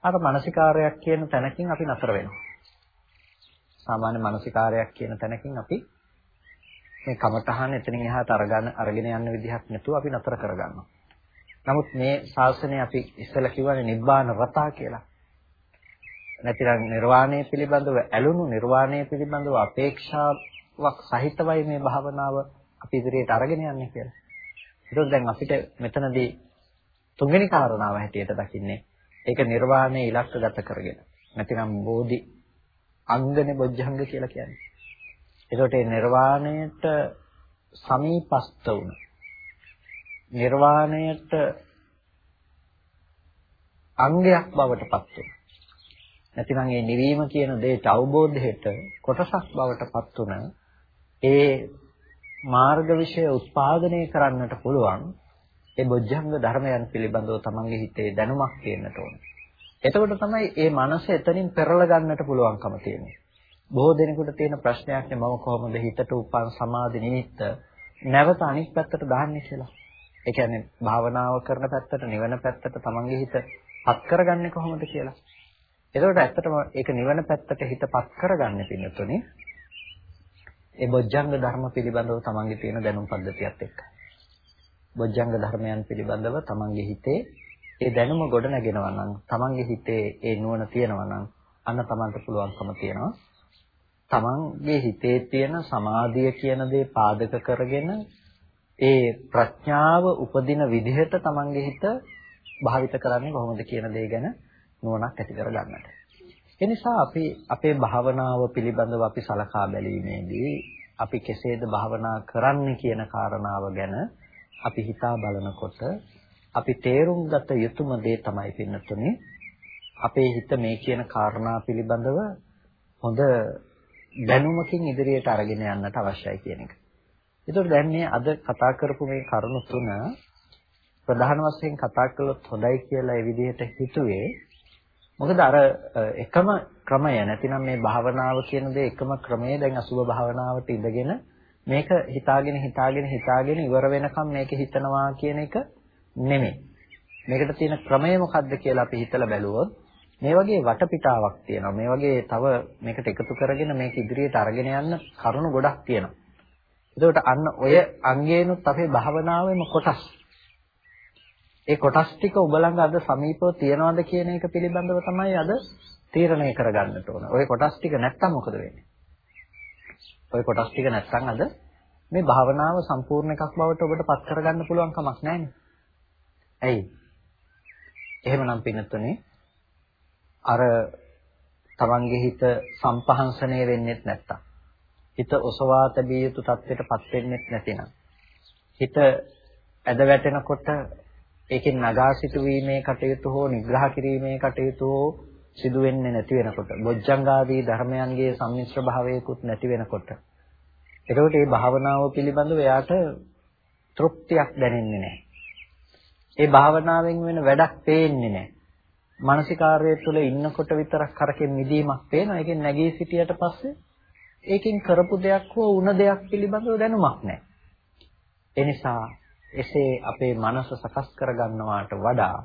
අර මානසිකාරයක් කියන තැනකින් අපි නතර වෙනවා. සාමාන්‍ය මානසිකාරයක් කියන තැනකින් අපි මේ කමඨහන එතනින් එහාට අරගෙන අරගෙන යන්න විදිහක් නැතුව අපි නතර කරගන්නවා. නමුත් මේ ශාසනය අපි ඉස්සෙල්ලා කිව්වනේ නිබ්බාන රතා කියලා. නැතිනම් නිර්වාණය පිළිබඳව ඇලුණු නිර්වාණය පිළිබඳව අපේක්ෂාවක් සහිතවයි මේ භාවනාව අපි ඉදිරියට අරගෙන යන්නේ කියලා. ඒකෝ දැන් අපිට මෙතනදී තුන්වෙනි කාරණාව හැටියට දකින්නේ ඒක නිර්වාණය ඉලක්කගත කරගෙන. නැතිනම් බෝධි අංගනේ බොජ්ජංග කියලා කියන්නේ. ඒකට ඒ නිර්වාණයට සමීපස්ත වුණ නිර්වාණයට අංගයක් බවට පත් වුණ නැතිනම් ඒ නිවීම කියන දෙයට අවබෝධයට කොටසක් බවට පත් වුණ ඒ මාර්ග વિશે උත්පාදනය කරන්නට පුළුවන් ඒ බොජ්ජංග ධර්මයන් පිළිබඳව තමන්ගේ හිතේ දැනුමක් තියෙන්නට ඕනේ. එතකොට තමයි මේ මනස එතනින් පෙරල ගන්නට පුළුවන්කම තියෙන්නේ. බොහෝ දෙනෙකුට තියෙන ප්‍රශ්නයක් නේ මම කොහොමද හිතට උපන් සමාධි නිමිත්ත නැවත අනිත් පැත්තට දාන්නේ කියලා. ඒ කියන්නේ භාවනාව කරන පැත්තට නිවන පැත්තට තමන්ගේ හිත පත් කරගන්නේ කොහොමද කියලා. එතකොට ඇත්තටම ඒක නිවන පැත්තට හිත පත් කරගන්න පින්නතුනේ ඒ බොජ්ජංග ධර්ම පිළිබඳව තමන්ගේ තියෙන දැනුම් පද්ධතියත් එක්ක. බොජ්ජංග ධර්මයන් පිළිබඳව තමන්ගේ හිතේ ඒ දැනුම ගොඩ නැගෙනවා නම් තමන්ගේ හිතේ ඒ නුවණ තියෙනවා නම් අන්න තමන්ට පුළුවන්කම තියෙනවා තමන්ගේ හිතේ තියෙන සමාධිය කියන දේ පාදක කරගෙන ඒ ප්‍රඥාව උපදින විදිහට තමන්ගේ හිත භාවිත කරන්නේ කොහොමද කියන දේ ගැන නුවණක් ඇති කර ගන්නට. ඒ නිසා අපි අපේ භාවනාව පිළිබඳව අපි සලකා බැලීමේදී අපි කෙසේද භාවනා කරන්නේ කියන කාරණාව ගැන අපි හිතා බලනකොට අපි තේරුම් ගත යුතුම දේ තමයි පින්නතුනේ අපේ හිත මේ කියන කාරණා පිළිබඳව හොඳ දැනුමකින් ඉදිරියට අරගෙන යන්නට අවශ්‍යයි කියන එක. ඒතකොට දැන් මේ අද කතා කරපු මේ කරුණු තුන ප්‍රධාන වශයෙන් කතා කළොත් හොඳයි කියලා ඒ විදිහට හිතුවේ. මොකද අර එකම ක්‍රමය නැතිනම් මේ භාවනාව කියන දේ එකම ක්‍රමය දැන් අසුභ භාවනාවට ඉඳගෙන මේක හිතාගෙන හිතාගෙන හිතාගෙන ඉවර වෙනකම් මේක හිතනවා කියන එක නෙමෙයි. මේකට තියෙන ක්‍රමය මොකක්ද කියලා අපි හිතලා බැලුවොත් මේ වගේ වටපිටාවක් තියෙනවා. මේ වගේ තව මේකට එකතු කරගෙන මේක ඉදිරියට අරගෙන යන්න කරුණු ගොඩක් තියෙනවා. එතකොට අන්න ඔය අංගේනොත් අපේ භාවනාවේම කොටස්. ඒ කොටස් ටික ඔබ ළඟ අද සමීපව තියනවද කියන එක පිළිබඳව තමයි අද තීරණය කරගන්නට ඕන. ඔය කොටස් ටික නැත්තම් මොකද වෙන්නේ? ඔය කොටස් ටික නැත්තම් අද මේ භාවනාව සම්පූර්ණ එකක් බවට ඔබට පත් කරගන්න පුළුවන් කමක් නැහැ ඇයි? එහෙමනම් පින්නතුනේ අර තමන්ගේ හිත සම්පහන්සණය වෙන්නෙත් නැත්තම් හිත ඔසවා තැබිය යුතු තත්ත්වයටපත් වෙන්නෙත් නැතිනම් හිත ඇද වැටෙනකොට ඒකෙන් නගා සිටුවීමේ කටයුතු හෝ නිග්‍රහ කිරීමේ කටයුතු හෝ සිදු වෙන්නේ නැති වෙනකොට බොජ්ජංගාදී ධර්මයන්ගේ සම්මිශ්‍ර භාවයකුත් නැති වෙනකොට එතකොට මේ භාවනාව පිළිබඳව එයාට තෘප්තියක් දැනෙන්නේ නැහැ. ඒ භාවනාවෙන් වෙන වැඩක් පේන්නේ නැහැ. මානසිකාර්යය තුළ ඉන්නකොට විතරක් කරකෙන් මිදීමක් පේනවා. ඒකෙන් නැගී සිටියට පස්සේ ඒකෙන් කරපු දෙයක් හෝ වුණ දෙයක් පිළිබඳව දැනුමක් නැහැ. ඒ නිසා එසේ අපේ මනස සකස් කරගන්නවාට වඩා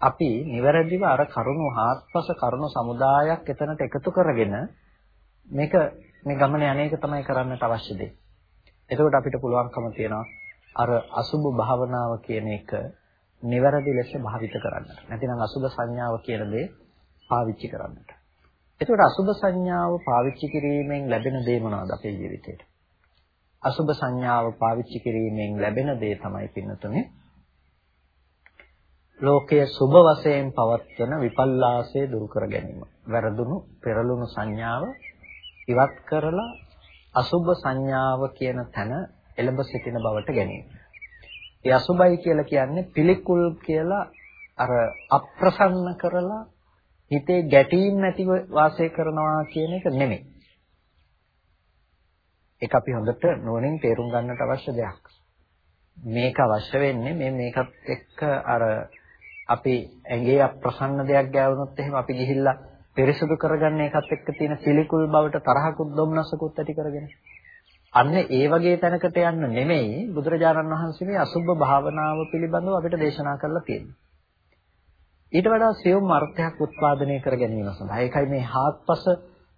අපි නිවැරදිව අර කරුණු හාත්පස කරුණු සමුදායක් එතනට එකතු කරගෙන මේක මේ ගමන යන්නේක තමයි කරන්නට අවශ්‍ය දේ. එතකොට අපිට පුළුවන්කම තියෙනවා අර අසුභ භාවනාව කියන එක නිවැරදි ලෙස භාවිත කරන්නට. නැතිනම් අසුබ සංඥාව කියන දේ පාවිච්චි කරන්නට. එතකොට අසුබ සංඥාව පාවිච්චි කිරීමෙන් ලැබෙන දේ මොනවද අපේ ජීවිතේට? අසුබ සංඥාව පාවිච්චි කිරීමෙන් ලැබෙන දේ තමයි පින්නතුනේ ලෝකයේ සුබ වශයෙන් පවත්වන විපල්ලාසය දුරු කර ගැනීම. වැරදුණු පෙරළුණු සංඥාව ඉවත් කරලා අසුබ සංඥාව කියන තැන එළඹ සිටින බවට ගැනීම. ඒ අසුබයි කියලා කියන්නේ පිළිකුල් කියලා අර අප්‍රසන්න කරලා හිතේ ගැටීම් නැතිව වාසය කරනවා කියන එක නෙමෙයි. ඒක අපි හොඳට නුවණින් තේරුම් ගන්නට අවශ්‍ය දෙයක්. මේක අවශ්‍ය වෙන්නේ මේ මේකත් එක්ක අර අපි ඇඟේ අප්‍රසන්න දෙයක් ගෑවුනොත් එහෙම අපි ගිහිල්ලා පිරිසුදු කරගන්න එකත් එක්ක තියෙන පිළිකුල් බවට තරහකුත් දුම්නසකුත් ඇති කරගෙන. අන්න ඒ වගේ තැනකට යන්න නෙමෙයි බුදුරජාණන් වහන්සේ මේ අසුභ භාවනාව පිළිබඳව අපිට දේශනා කරලා තියෙන්නේ. ඊට වඩා සියුම් අර්ථයක් උත්පාදනය කර ගැනීම සඳහා. ඒකයි මේ හාත්පස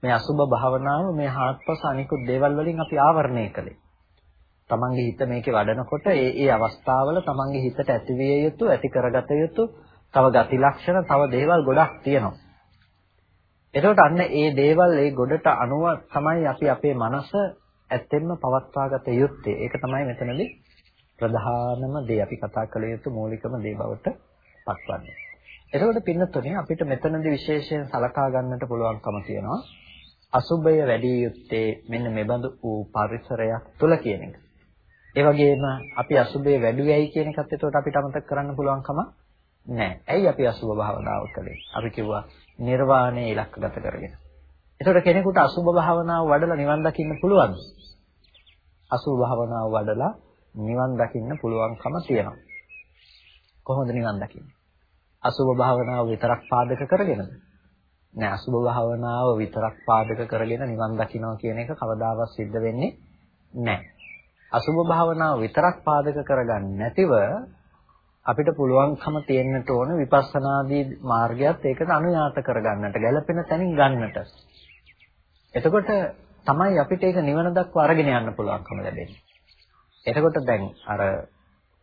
මේ අසුභ භාවනාව මේ හාත්පස අනිකුත් දේවල් වලින් අපි ආවරණය කළේ. තමන්ගේ හිත මේකේ වඩනකොට ඒ ඒ අවස්ථාවල තමන්ගේ හිතට ඇතිවිය යුතු ඇති කරගත යුතු තව ගති ලක්ෂණ තව දේවල් ගොඩක් තියෙනවා. එතකොට අන්න ඒ දේවල් ඒ ගොඩට අනුව තමයි අපි අපේ මනස ඇත්තෙන්ම පවත්වාගත යුත්තේ. ඒක තමයි මෙතනදී ප්‍රධානම දේ අපි කතා කළ යුතු මූලිකම දේ බවට පත්වන්නේ. එතකොට පින්නතුනේ අපිට මෙතනදී විශේෂයෙන් සලකා ගන්නට පුළුවන්කම තියෙනවා. අසුබය වැඩි යුත්තේ මෙන්න මෙබඳු වූ පරිසරයක් තුල කියන එක. ඒ වගේම අපි අසුබේ වැඩි වෙයි කියන එකත් එතකොට අපිට අමතක කරන්න පුළුවන්කම නැහැ. ඇයි අපි අසුබ භාවනාව කළේ? අපි කිව්වා නිර්වාණය ඉලක්කගත කරගෙන. එතකොට කෙනෙකුට අසුබ භාවනාව වඩලා නිවන් දකින්න පුළුවන්ද? අසුබ භාවනාව වඩලා නිවන් දකින්න පුළුවන්කම තියෙනවා. කොහොමද නිවන් දකින්නේ? අසුබ භාවනාව විතරක් පාදක කරගෙනද? නෑ අසුබ භාවනාව විතරක් පාදක කරගෙන නිවන් දකින්නවා කියන එක කවදාවත් සිද්ධ වෙන්නේ නෑ. අසුබ භාවනාව විතරක් පාදක කරගන්න නැතිව අපිට පුළුවන්කම තියෙන්නට ඕන විපස්සනාදී මාර්ගයත් ඒකට අනුයාත කරගන්නට ගැළපෙන තැනින් ගන්නට. එතකොට තමයි අපිට ඒක නිවන දක්වා අරගෙන යන්න පුළුවන්කම ලැබෙන්නේ. එතකොට දැන් අර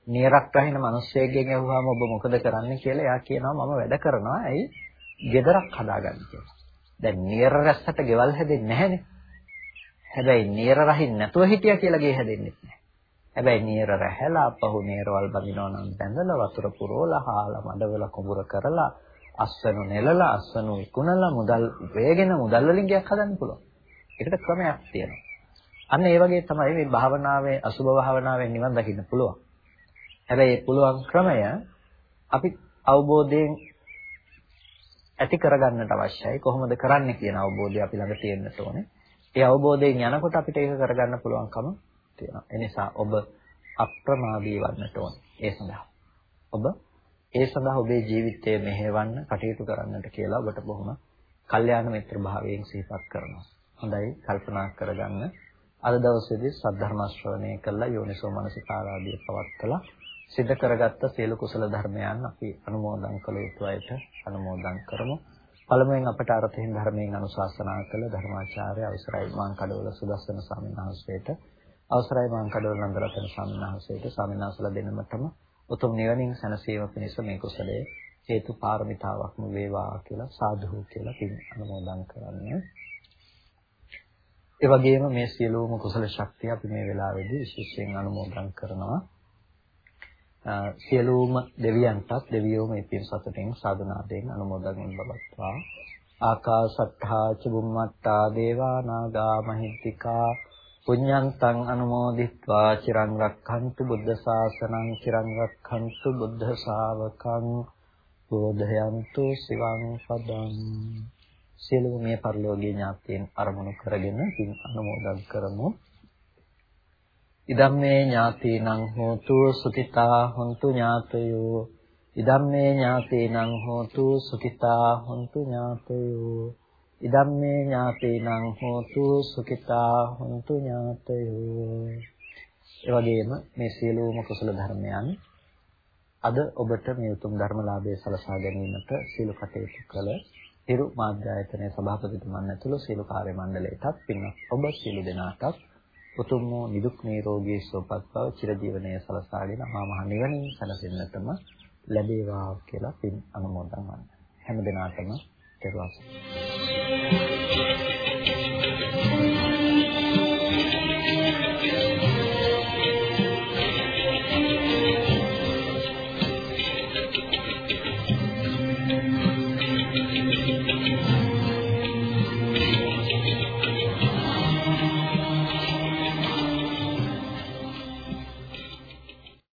නියරක් රහින මිනිස්සෙක්ගෙන් අහුවාම ඔබ මොකද කරන්නේ කියලා එයා කියනවා මම වැඩ කරනවා. ඇයි? ගෙදරක් හදාගන්න කියලා. දැන් නියර රැස්සට ගෙවල් හැදෙන්නේ නැහනේ. හැබැයි නියර රහින් නැතුව හිටියා කියලා ගේ හැදෙන්නේ නැහැ. හැබැයි නියර රැහැලා අපහු නියරවල් බඳිනවා නම් බැඳලා වතුර පුරවලා හාලා මඩවල කුඹුර කරලා අස්වනු නෙලලා අස්වනු විකුණලා මුදල් වේගෙන මුදල් වලින් ගයක් හදන්න පුළුවන්. ඒකට ක්‍රමයක් තියෙනවා. අන්න ඒ වගේ තමයි මේ භාවනාවේ අසුබ භාවනාවෙන් නිවන් දකින්න පුළුවන්. හැබැයි ඒ පුළුවන් ක්‍රමය අපි අවබෝධයෙන් ඇති කරගන්නට අවශ්‍යයි. කොහොමද කරන්නේ කියන අවබෝධය අපි ළඟ තියෙන්න ඕනේ. ඒ අවබෝධයෙන් යනකොට අපිට ඒක කරගන්න පුළුවන්කම තියෙනවා. ඒ නිසා ඔබ අප්‍රමාදී වන්නට ඕනේ. ඒ සඳහා. ඔබ ඒ සඳහා ඔබේ ජීවිතය මෙහෙවන්න කටයුතු කරන්නට කියලා ඔබට බොහොම කල්යාණ මිත්‍ර භාවයෙන් සිහිපත් කරනවා. හොඳයි කල්පනා කරගන්න. අද දවසේදී සද්ධර්ම ශ්‍රවණය කළා යෝනිසෝ මනසිකාරාදී පවත්තලා සිද්ධ කරගත්ත සියලු කුසල ධර්මයන් අපි අනුමෝදන් කළ යුතු අයට අනුමෝදන් කරමු. පළමුවෙන් අපට අර්ථයෙන් ධර්මයෙන් අනුශාසනා කළ ධර්මාචාර්ය අවසරයි මාං කඩවල සුදස්සන ස්වාමීන් වහන්සේට අවසරයි මාං කඩවල නන්දරතන ස්වාමීන් වහන්සේට ස්වාමීන් වහන්සේලා දෙනමතම උතුම් නිවනින් සැනසීම පිණිස මේ කුසලයේ හේතු පාරමිතාවක්ම වේවා කියලා සාදු කියලා පින් අනුමෝදන් කරන්නේ. ඒ වගේම මේ සියලුම කුසල ශක්තිය අපි මේ වෙලාවේදී විශේෂයෙන් අනුමෝදන් කරනවා. සියලුම දෙවියන්ටත් දෙවියෝ මේ පින් සතුටින් සාධනාවෙන් අනුමෝදන් වන බවත්වා ආකාශත්තා ච බුම්මත්තා දේවා නාග මහිත්‍තිකා පුඤ්ඤන්තං අනුමෝදිත්වා චිරං රක්ඛන්තු බුද්ධ ශාසනං චිරං රක්ඛන්තු බුද්ධ ශාවකං බෝධයන්තු සිවං පදං සියලුම මේ පරිලෝකීය ඥාතීන් අරමුණු කරගෙන පින් අනුමෝදන් කරමු. ඉදම්මේ ඥාතීනං හෝතු සුඛිතා හොන්තු ඥාතයෝ. ඉදම්මේ ඥාතීනං හෝතු සුඛිතා හොන්තු ඥාතයෝ. ඉදම්මේ ඥාතීනං හෝතු සුඛිතා හොන්තු ඥාතයෝ. ඒ වගේම මේ සියලුම කුසල ධර්මයන් අද ඔබට මේ උතුම් ධර්මලාභය සලසා ගැනීමට සීල කටයුතු කළ හිරු මාධ්‍යායතනයේ සභාපතිතුමන් ඇතුළු සීල කාර්ය මණ්ඩලයටත් පින්වත් ඔබ සීල දෙනාටත් උතුම් වූ නිදුක් නිරෝගී සුවපත් බව චිරජීවනයේ සලසාගෙන මහා මහ නිවනින් සැනසෙන්නටම ලැබේවා කියලා පින් අනුමෝදන් වන්න. හැම දිනාටම කෙරුවා.